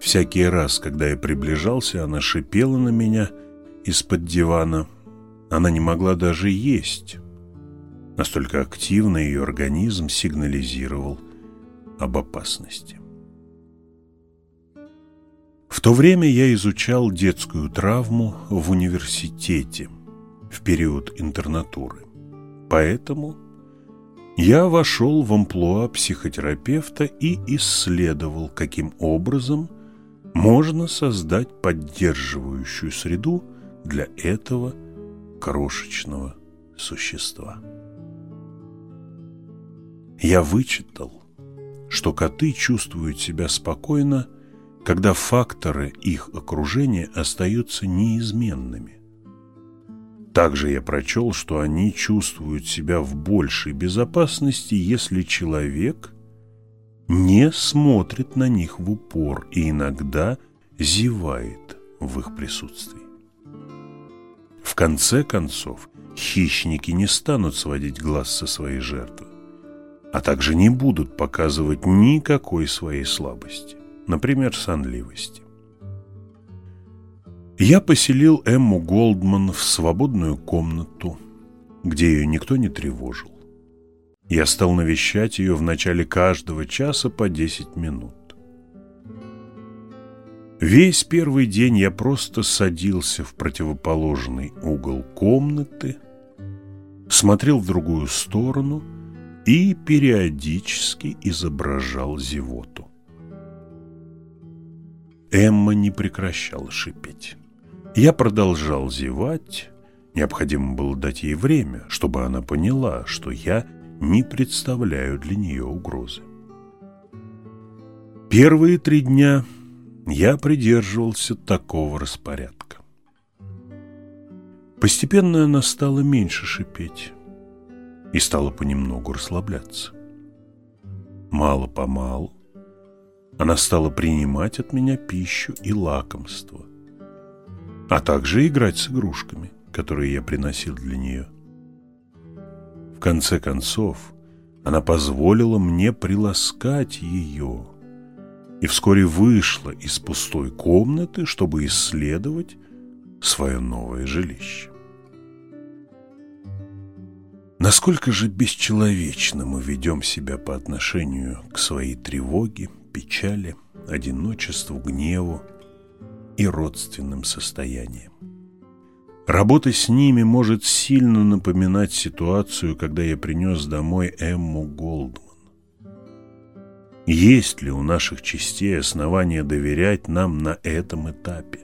Всякий раз, когда я приближался, она шипела на меня из-под дивана. Она не могла даже есть. Настолько активно ее организм сигнализировал об опасности. В то время я изучал детскую травму в университете в период интернатуры. Поэтому я вошел в амплуа психотерапевта и исследовал, каким образом можно создать поддерживающую среду для этого крошечного существа. Я вычитал, что коты чувствуют себя спокойно, когда факторы их окружения остаются неизменными. Также я прочел, что они чувствуют себя в большей безопасности, если человек не смотрит на них в упор и иногда зевает в их присутствии. В конце концов, хищники не станут сводить глаз со своей жертвы, а также не будут показывать никакой своей слабости, например, сонливости. Я поселил Эмму Голдман в свободную комнату, где ее никто не тревожил. Я стал навещать ее в начале каждого часа по 10 минут. Весь первый день я просто садился в противоположный угол комнаты, смотрел в другую сторону и периодически изображал зевоту. Эмма не прекращала шипеть. Я продолжал зевать. Необходимо было дать ей время, чтобы она поняла, что я не представляю для нее угрозы. Первые три дня я придерживался такого распорядка. Постепенно она стала меньше шипеть и стала понемногу расслабляться. Мало-помалу она стала принимать от меня пищу и лакомство, а также играть с игрушками, которые я приносил для нее. Конце концов, она позволила мне приласкать ее и вскоре вышла из пустой комнаты, чтобы исследовать свое новое жилище. Насколько же бесчеловечно мы ведем себя по отношению к своей тревоге, печали, одиночеству, гневу, и родственным состоянием. Работа с ними может сильно напоминать ситуацию, когда я принес домой Эмму Голдман. Есть ли у наших частей основания доверять нам на этом этапе?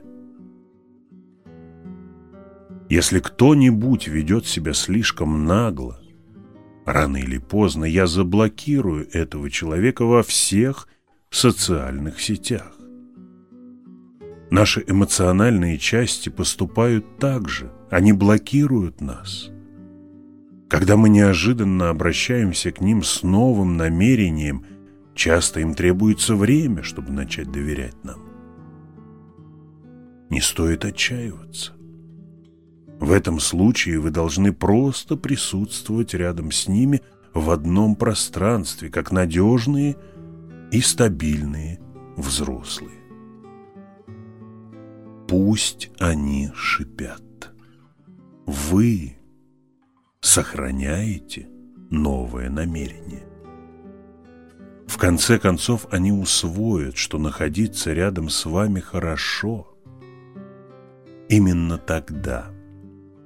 Если кто-нибудь ведет себя слишком нагло, рано или поздно я заблокирую этого человека во всех социальных сетях. Наши эмоциональные части поступают так же, они блокируют нас. Когда мы неожиданно обращаемся к ним с новым намерением, часто им требуется время, чтобы начать доверять нам. Не стоит отчаиваться. В этом случае вы должны просто присутствовать рядом с ними в одном пространстве, как надежные и стабильные взрослые. Пусть они шипят. Вы сохраняете новое намерение. В конце концов, они усвоят, что находиться рядом с вами хорошо. Именно тогда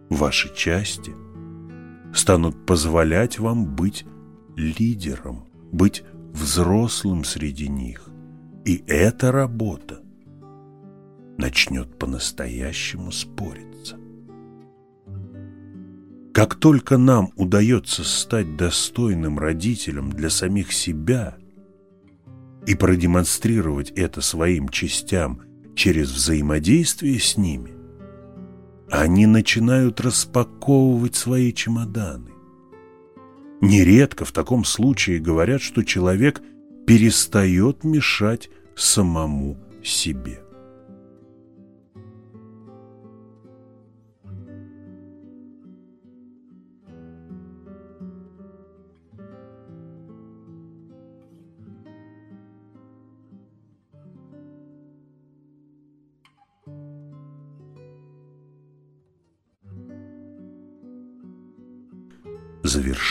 ваши части станут позволять вам быть лидером, быть взрослым среди них. И эта работа начнет по-настоящему спориться. Как только нам удается стать достойным родителем для самих себя и продемонстрировать это своим частям через взаимодействие с ними, они начинают распаковывать свои чемоданы. Нередко в таком случае говорят, что человек перестает мешать самому себе.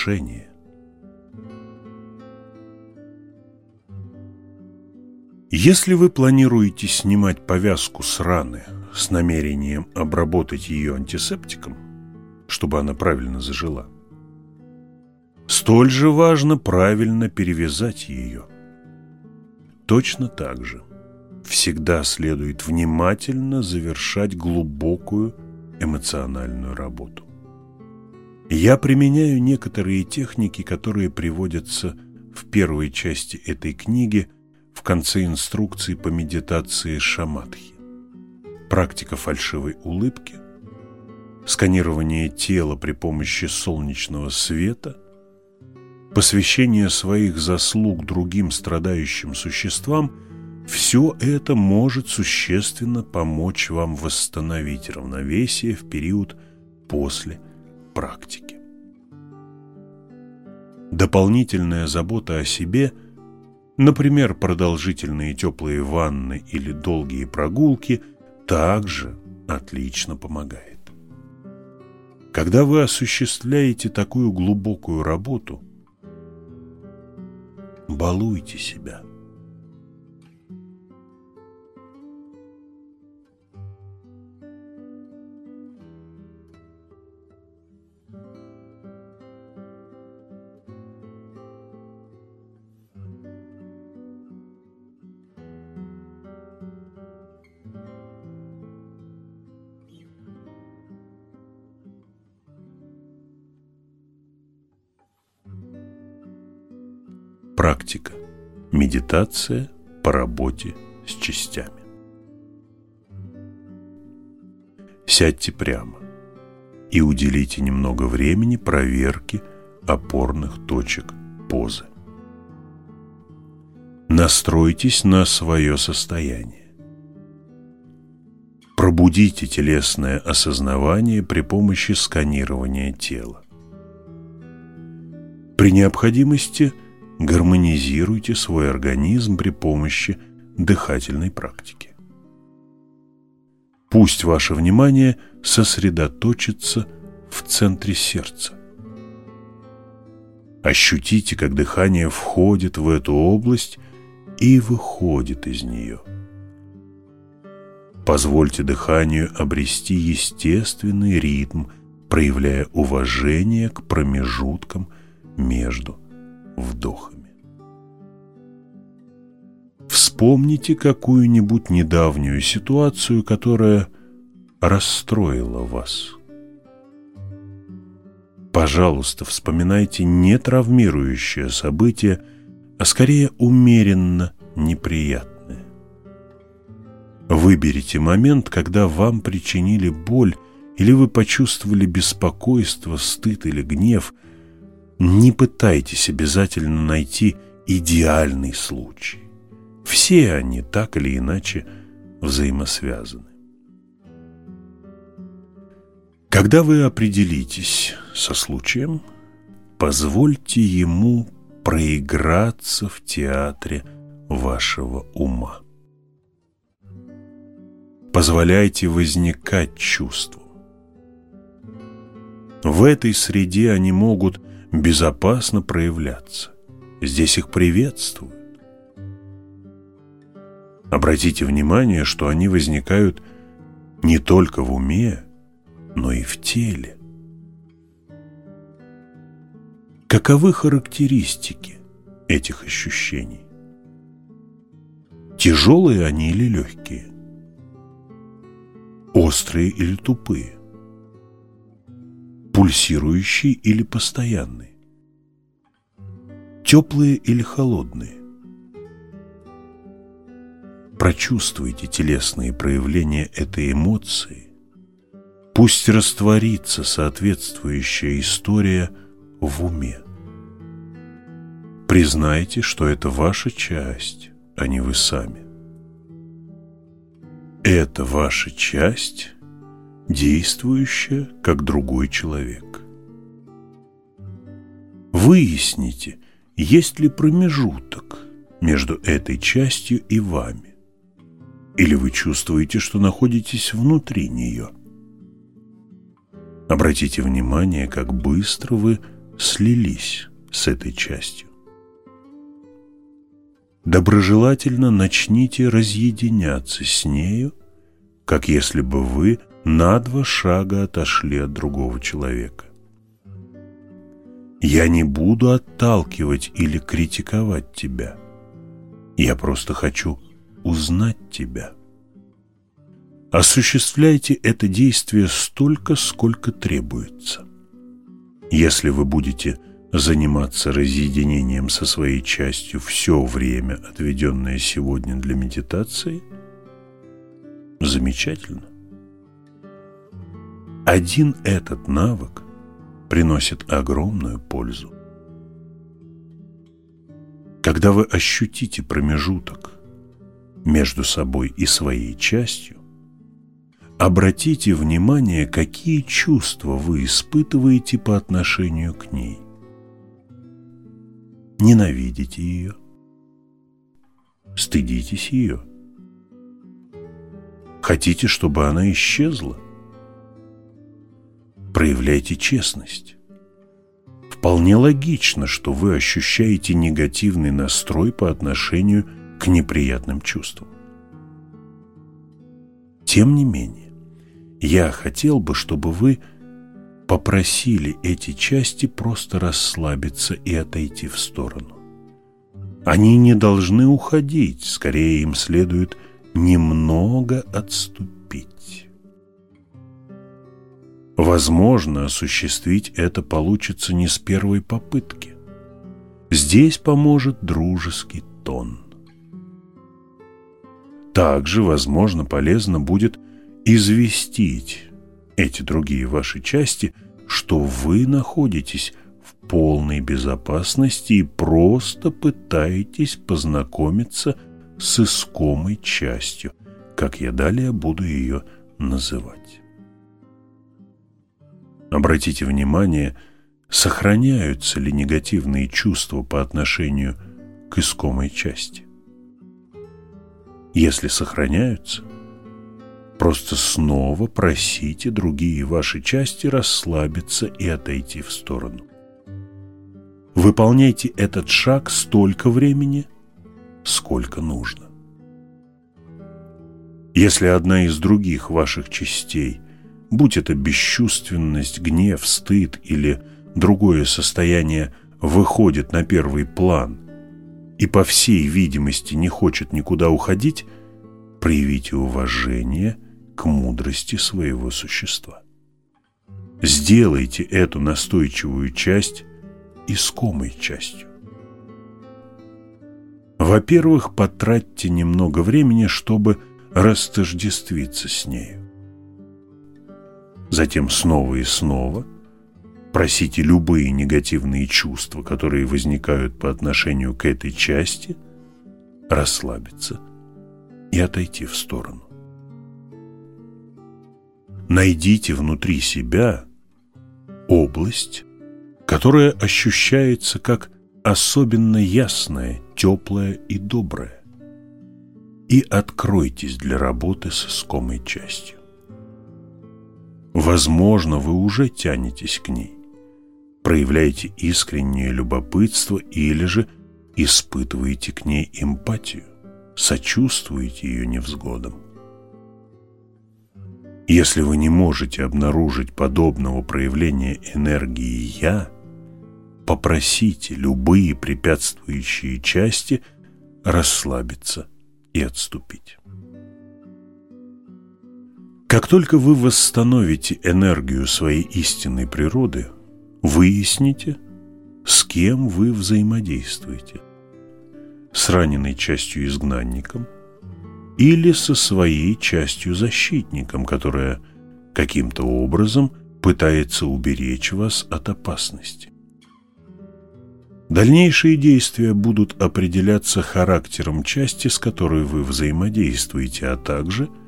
Завершение. Если вы планируете снимать повязку с раны с намерением обработать ее антисептиком, чтобы она правильно зажила. Столь же важно правильно перевязать ее. Точно так же всегда следует внимательно завершать глубокую эмоциональную работу. Я применяю некоторые техники, которые приводятся в первой части этой книги в конце инструкции по медитации шаматхи. Практика фальшивой улыбки, сканирование тела при помощи солнечного света – посвящение своих заслуг другим страдающим существам, все это может существенно помочь вам восстановить равновесие в период после практики. Дополнительная забота о себе, например, продолжительные теплые ванны или долгие прогулки, также отлично помогает. Когда вы осуществляете такую глубокую работу – балуйте себя. Практика. Медитация по работе с частями. Сядьте прямо и уделите немного времени проверке опорных точек позы. Настройтесь на свое состояние. Пробудите телесное осознавание при помощи сканирования тела. При необходимости – гармонизируйте свой организм при помощи дыхательной практики. Пусть ваше внимание сосредоточится в центре сердца. Ощутите, как дыхание входит в эту область и выходит из нее. Позвольте дыханию обрести естественный ритм, проявляя уважение к промежуткам между вдохами. Вспомните какую-нибудь недавнюю ситуацию, которая расстроила вас. Пожалуйста, вспоминайте не травмирующее событие, а скорее умеренно неприятное. Выберите момент, когда вам причинили боль или вы почувствовали беспокойство, стыд или гнев – не пытайтесь обязательно найти идеальный случай. Все они так или иначе взаимосвязаны. Когда вы определитесь со случаем, позвольте ему проиграться в театре вашего ума. Позволяйте возникать чувству. В этой среде они могут безопасно проявляться. Здесь их приветствуют. Обратите внимание, что они возникают не только в уме, но и в теле. Каковы характеристики этих ощущений? Тяжелые они или легкие? Острые или тупые? Пульсирующие или постоянные, теплые или холодные. Прочувствуйте телесные проявления этой эмоции, пусть растворится соответствующая история в уме. Признайте, что это ваша часть, а не вы сами. Это ваша часть – действующая как другой человек. Выясните, есть ли промежуток между этой частью и вами, или вы чувствуете, что находитесь внутри нее. Обратите внимание, как быстро вы слились с этой частью. Доброжелательно начните разъединяться с нею, как если бы вы на два шага отошли от другого человека. Я не буду отталкивать или критиковать тебя. Я просто хочу узнать тебя. Осуществляйте это действие столько, сколько требуется. Если вы будете заниматься разъединением со своей частью все время, отведенное сегодня для медитации, замечательно. Один этот навык приносит огромную пользу. Когда вы ощутите промежуток между собой и своей частью, обратите внимание, какие чувства вы испытываете по отношению к ней. Ненавидите ее, стыдитесь ее, хотите, чтобы она исчезла – проявляйте честность. Вполне логично, что вы ощущаете негативный настрой по отношению к неприятным чувствам. Тем не менее, я хотел бы, чтобы вы попросили эти части просто расслабиться и отойти в сторону. Они не должны уходить, скорее им следует немного отступить. Возможно, осуществить это получится не с первой попытки. Здесь поможет дружеский тон. Также, возможно, полезно будет известить эти другие ваши части, что вы находитесь в полной безопасности и просто пытаетесь познакомиться с искомой частью, как я далее буду ее называть. Обратите внимание, сохраняются ли негативные чувства по отношению к искомой части. Если сохраняются, просто снова просите другие ваши части расслабиться и отойти в сторону. Выполняйте этот шаг столько времени, сколько нужно. Если одна из других ваших частей – будь это бесчувственность, гнев, стыд или другое состояние, выходит на первый план и, по всей видимости, не хочет никуда уходить, проявите уважение к мудрости своего существа. Сделайте эту настойчивую часть искомой частью. Во-первых, потратьте немного времени, чтобы растождествиться с нею затем снова и снова просите любые негативные чувства, которые возникают по отношению к этой части, расслабиться и отойти в сторону. Найдите внутри себя область, которая ощущается как особенно ясная, теплая и добрая, и откройтесь для работы с искомой частью. Возможно, вы уже тянетесь к ней, проявляете искреннее любопытство или же испытываете к ней эмпатию, сочувствуете ее невзгодам. Если вы не можете обнаружить подобного проявления энергии «я», попросите любые препятствующие части расслабиться и отступить. Как только вы восстановите энергию своей истинной природы, выясните, с кем вы взаимодействуете. С раненой частью изгнанником или со своей частью защитником, которая каким-то образом пытается уберечь вас от опасности. Дальнейшие действия будут определяться характером части, с которой вы взаимодействуете, а также –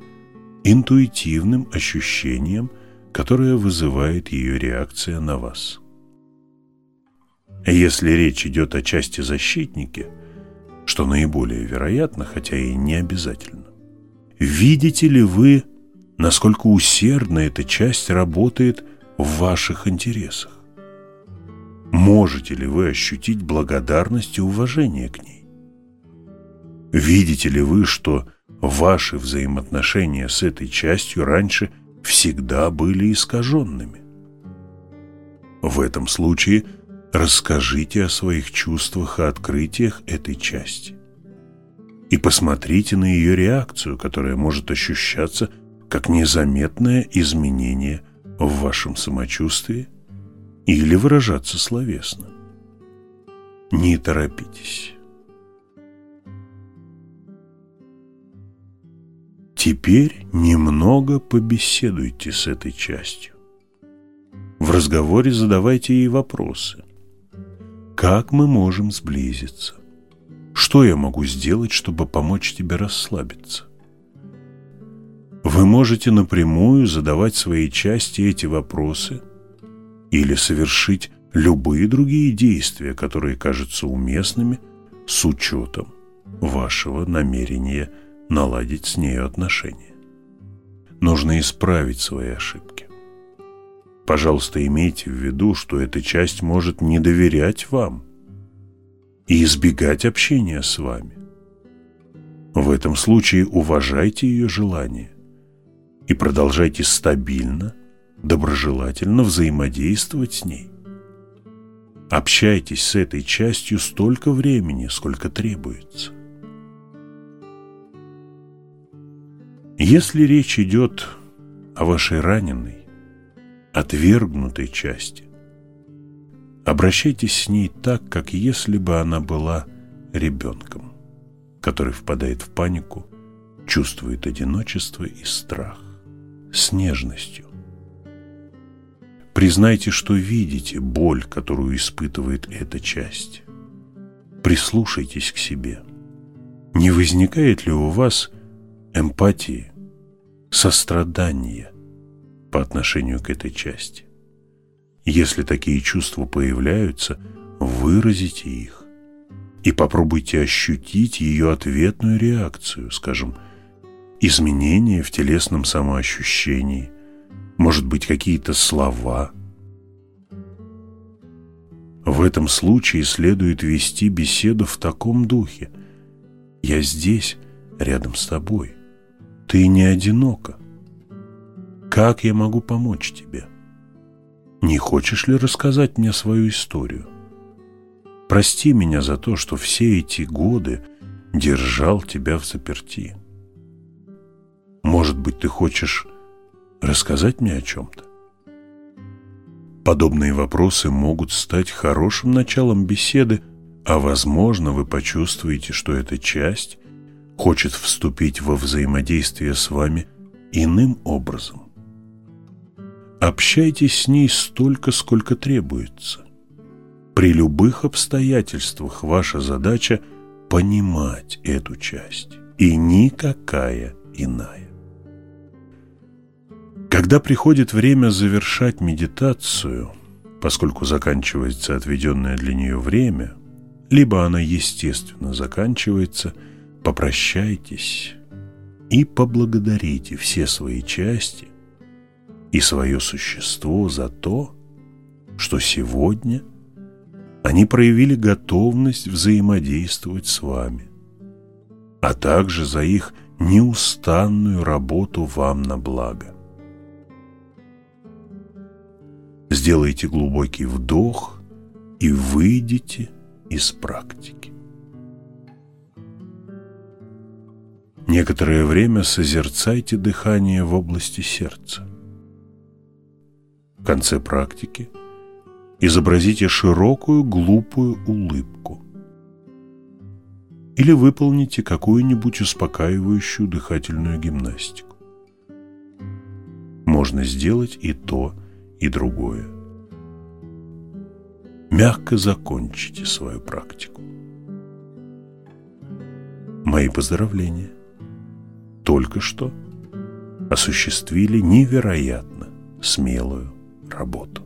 интуитивным ощущением, которое вызывает ее реакция на вас. Если речь идет о части защитники, что наиболее вероятно, хотя и не обязательно, видите ли вы, насколько усердно эта часть работает в ваших интересах? Можете ли вы ощутить благодарность и уважение к ней? Видите ли вы, что Ваши взаимоотношения с этой частью раньше всегда были искаженными. В этом случае расскажите о своих чувствах и открытиях этой части. И посмотрите на ее реакцию, которая может ощущаться как незаметное изменение в вашем самочувствии или выражаться словесно. Не торопитесь. Теперь немного побеседуйте с этой частью. В разговоре задавайте ей вопросы. Как мы можем сблизиться? Что я могу сделать, чтобы помочь тебе расслабиться? Вы можете напрямую задавать своей части эти вопросы или совершить любые другие действия, которые кажутся уместными с учетом вашего намерения наладить с нею отношения. Нужно исправить свои ошибки. Пожалуйста, имейте в виду, что эта часть может не доверять вам и избегать общения с вами. В этом случае уважайте ее желание и продолжайте стабильно, доброжелательно взаимодействовать с ней. Общайтесь с этой частью столько времени, сколько требуется. Если речь идет о вашей раненой, отвергнутой части, обращайтесь с ней так, как если бы она была ребенком, который впадает в панику, чувствует одиночество и страх, с нежностью. Признайте, что видите боль, которую испытывает эта часть. Прислушайтесь к себе. Не возникает ли у вас эмпатии, сострадания по отношению к этой части. Если такие чувства появляются, выразите их и попробуйте ощутить ее ответную реакцию, скажем, изменения в телесном самоощущении, может быть, какие-то слова. В этом случае следует вести беседу в таком духе. «Я здесь, рядом с тобой». Ты не одинока. Как я могу помочь тебе? Не хочешь ли рассказать мне свою историю? Прости меня за то, что все эти годы держал тебя в заперти. Может быть, ты хочешь рассказать мне о чем-то? Подобные вопросы могут стать хорошим началом беседы, а возможно, вы почувствуете, что эта часть хочет вступить во взаимодействие с вами иным образом. Общайтесь с ней столько, сколько требуется. При любых обстоятельствах ваша задача – понимать эту часть, и никакая иная. Когда приходит время завершать медитацию, поскольку заканчивается отведенное для нее время, либо она естественно заканчивается – попрощайтесь и поблагодарите все свои части и свое существо за то, что сегодня они проявили готовность взаимодействовать с вами, а также за их неустанную работу вам на благо. Сделайте глубокий вдох и выйдите из практики. Некоторое время созерцайте дыхание в области сердца. В конце практики изобразите широкую глупую улыбку. Или выполните какую-нибудь успокаивающую дыхательную гимнастику. Можно сделать и то, и другое. Мягко закончите свою практику. Мои поздравления только что осуществили невероятно смелую работу.